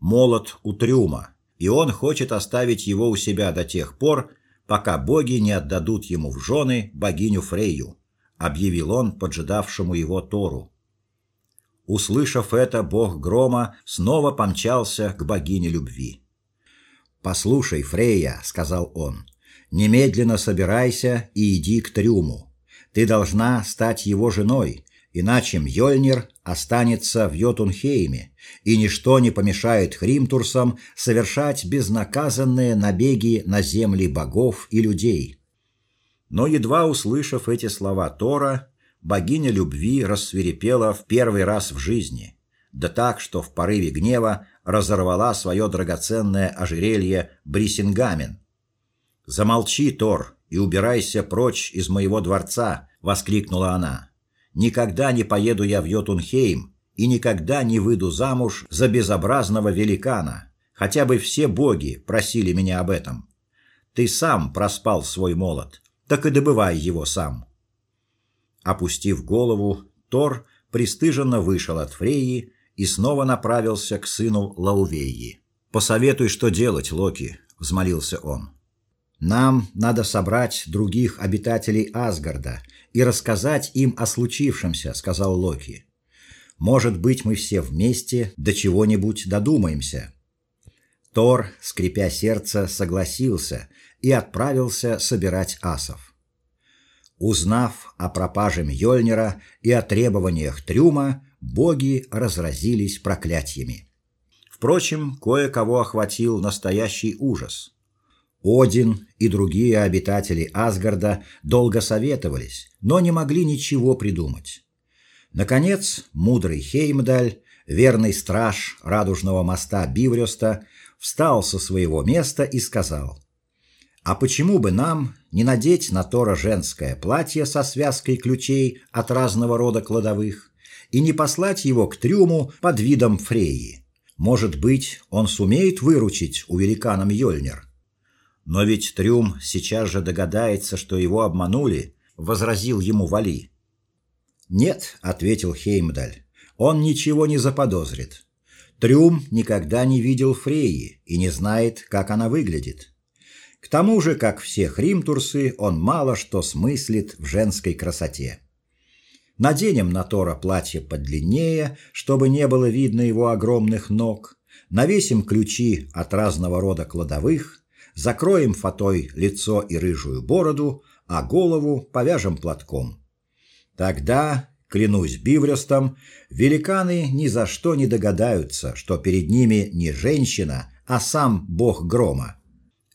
Молот у Трюма, и он хочет оставить его у себя до тех пор, пока боги не отдадут ему в жены богиню Фрейю, объявил он поджидавшему его Тору. Услышав это, бог грома снова помчался к богине любви. "Послушай, Фрейя", сказал он. "Немедленно собирайся и иди к Трюму. Ты должна стать его женой, иначе Мьёльнир останется в Йотунхейме, и ничто не помешает хримтурсам совершать безнаказанные набеги на земли богов и людей. Но едва услышав эти слова Тора, богиня любви рассвирепела в первый раз в жизни, да так, что в порыве гнева разорвала свое драгоценное ожерелье Брисингамен. Замолчи, Тор, и убирайся прочь из моего дворца, воскликнула она. Никогда не поеду я в Йотунхейм и никогда не выйду замуж за безобразного великана, хотя бы все боги просили меня об этом. Ты сам проспал свой молот, так и добывай его сам. Опустив голову, Тор пристыженно вышел от Фрейи и снова направился к сыну Лаувеи. Посоветуй, что делать, Локи, взмолился он. Нам надо собрать других обитателей Асгарда и рассказать им о случившемся, сказал Локи. Может быть, мы все вместе до чего-нибудь додумаемся. Тор, скрипя сердце, согласился и отправился собирать асов. Узнав о пропаже Мьёльнира и о требованиях Трюма, боги разразились проклятиями. Впрочем, кое-кого охватил настоящий ужас. Один и другие обитатели Асгарда долго советовались, но не могли ничего придумать. Наконец, мудрый Хеймдаль, верный страж радужного моста Биврёста, встал со своего места и сказал: "А почему бы нам не надеть на Тора женское платье со связкой ключей от разного рода кладовых и не послать его к трюму под видом Фрейи? Может быть, он сумеет выручить у великана Мьёльнир?" Но ведь Трюм сейчас же догадается, что его обманули, возразил ему Вали. Нет, ответил Хеймдаль. Он ничего не заподозрит. Трюм никогда не видел Фрейи и не знает, как она выглядит. К тому же, как все хримтурсы, он мало что смыслит в женской красоте. Наденем на Тора платье подлиннее, чтобы не было видно его огромных ног. Навесим ключи от разного рода кладовых, закроем фатой лицо и рыжую бороду, а голову повяжем платком. Тогда Клянусь Биврестом, великаны ни за что не догадаются, что перед ними не женщина, а сам бог грома.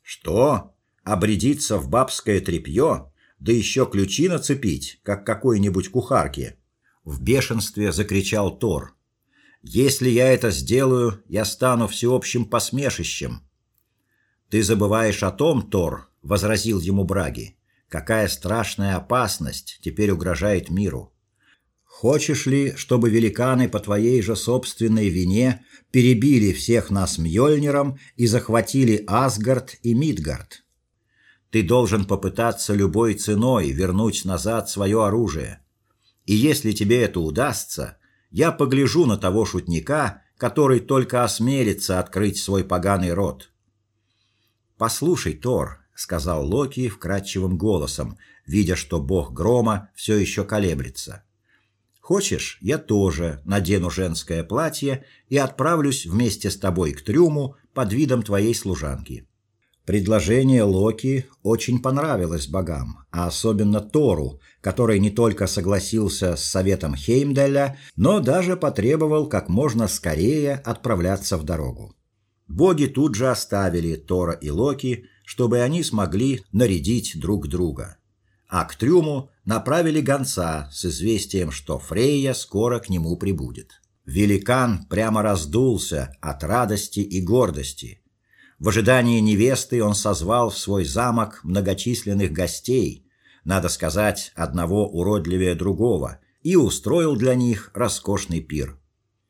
Что? Обрядиться в бабское тряпье, да еще ключи нацепить, как какой-нибудь кухарке? В бешенстве закричал Тор. Если я это сделаю, я стану всеобщим посмешищем. Ты забываешь о том, Тор, возразил ему Браги, какая страшная опасность теперь угрожает миру. Хочешь ли, чтобы великаны по твоей же собственной вине перебили всех нас Мьёльниром и захватили Асгард и Мидгард? Ты должен попытаться любой ценой вернуть назад свое оружие. И если тебе это удастся, я погляжу на того шутника, который только осмелится открыть свой поганый рот. Послушай, Тор, сказал Локи вкрадчивым голосом, видя, что бог грома все еще колеблется. Хочешь, я тоже надену женское платье и отправлюсь вместе с тобой к трюму под видом твоей служанки. Предложение Локи очень понравилось богам, а особенно Тору, который не только согласился с советом Хеймдаля, но даже потребовал как можно скорее отправляться в дорогу. Боги тут же оставили Тора и Локи, чтобы они смогли нарядить друг друга а к трюму направили гонца с известием, что Фрейя скоро к нему прибудет. Великан прямо раздулся от радости и гордости. В ожидании невесты он созвал в свой замок многочисленных гостей, надо сказать, одного уродливее другого, и устроил для них роскошный пир.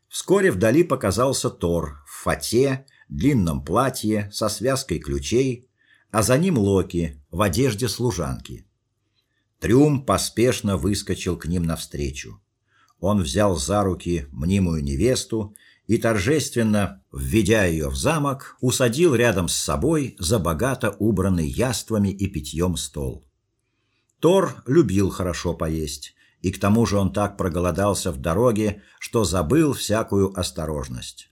Вскоре вдали показался Тор в фате, длинном платье со связкой ключей, а за ним Локи в одежде служанки. Трюм поспешно выскочил к ним навстречу. Он взял за руки мнимую невесту и торжественно, введя ее в замок, усадил рядом с собой за богато убранный яствами и питьем стол. Тор любил хорошо поесть, и к тому же он так проголодался в дороге, что забыл всякую осторожность.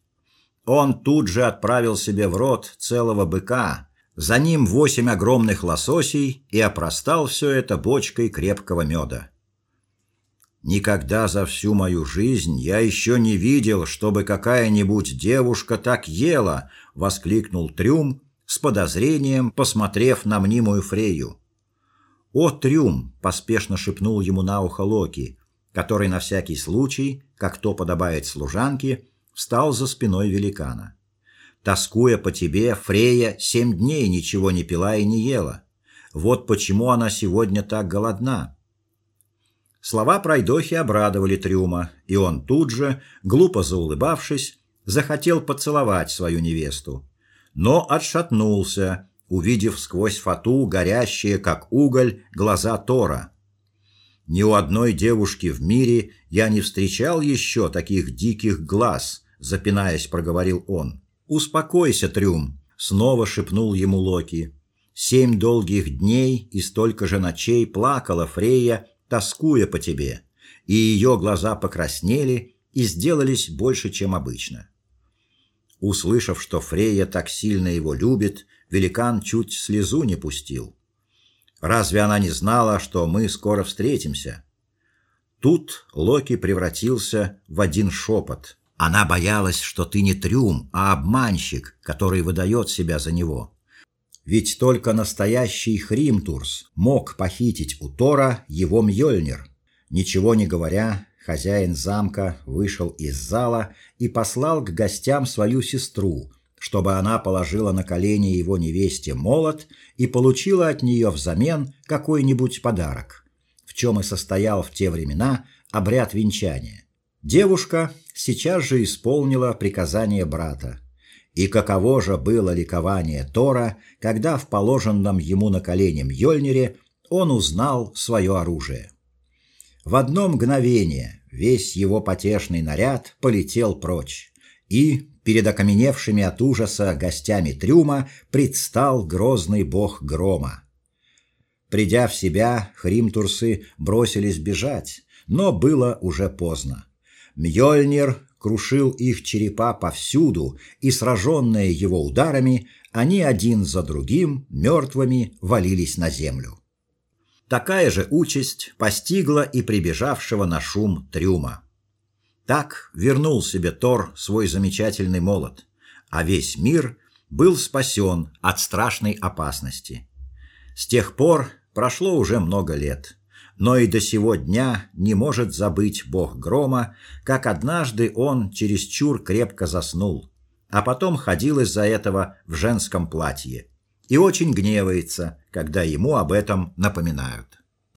Он тут же отправил себе в рот целого быка, за ним восемь огромных лососей и опростал все это бочкой крепкого меда. Никогда за всю мою жизнь я еще не видел, чтобы какая-нибудь девушка так ела, воскликнул Трюм с подозрением, посмотрев на мнимую Фрею. "О, Трюм", поспешно шепнул ему на ухо Локи, который на всякий случай, как то подобает служанке, встал за спиной великана. Тоскуя по тебе, Фрея семь дней ничего не пила и не ела. Вот почему она сегодня так голодна. Слова пройдохи обрадовали Трюма, и он тут же, глупо заулыбавшись, захотел поцеловать свою невесту, но отшатнулся, увидев сквозь фату горящие как уголь глаза Тора. Ни у одной девушки в мире я не встречал еще таких диких глаз, запинаясь, проговорил он. Успокойся, Трюм, снова шепнул ему Локи. Семь долгих дней и столько же ночей плакала Фрейя, тоскуя по тебе, и ее глаза покраснели, и сделались больше, чем обычно. Услышав, что Фрейя так сильно его любит, великан чуть слезу не пустил. Разве она не знала, что мы скоро встретимся? Тут Локи превратился в один шепот. Она боялась, что ты не трюм, а обманщик, который выдает себя за него. Ведь только настоящий Хримтурс мог похитить у Тора его Мьёльнир. Ничего не говоря, хозяин замка вышел из зала и послал к гостям свою сестру, чтобы она положила на колени его невесте молот и получила от нее взамен какой-нибудь подарок, в чем и состоял в те времена обряд венчания. Девушка сейчас же исполнила приказание брата, и каково же было ликование Тора, когда в положенном ему на колени Мьёльнире он узнал свое оружие. В одно мгновение весь его потешный наряд полетел прочь, и перед окаменевшими от ужаса гостями трюма предстал грозный бог грома. Придя в себя, хримтурсы бросились бежать, но было уже поздно. Мьёльнир крушил их черепа повсюду, и сраженные его ударами, они один за другим мертвыми валились на землю. Такая же участь постигла и прибежавшего на шум трюма. Так вернул себе Тор свой замечательный молот, а весь мир был спасен от страшной опасности. С тех пор прошло уже много лет но и до сего дня не может забыть бог грома, как однажды он чересчур крепко заснул, а потом ходил из-за этого в женском платье и очень гневается, когда ему об этом напоминают.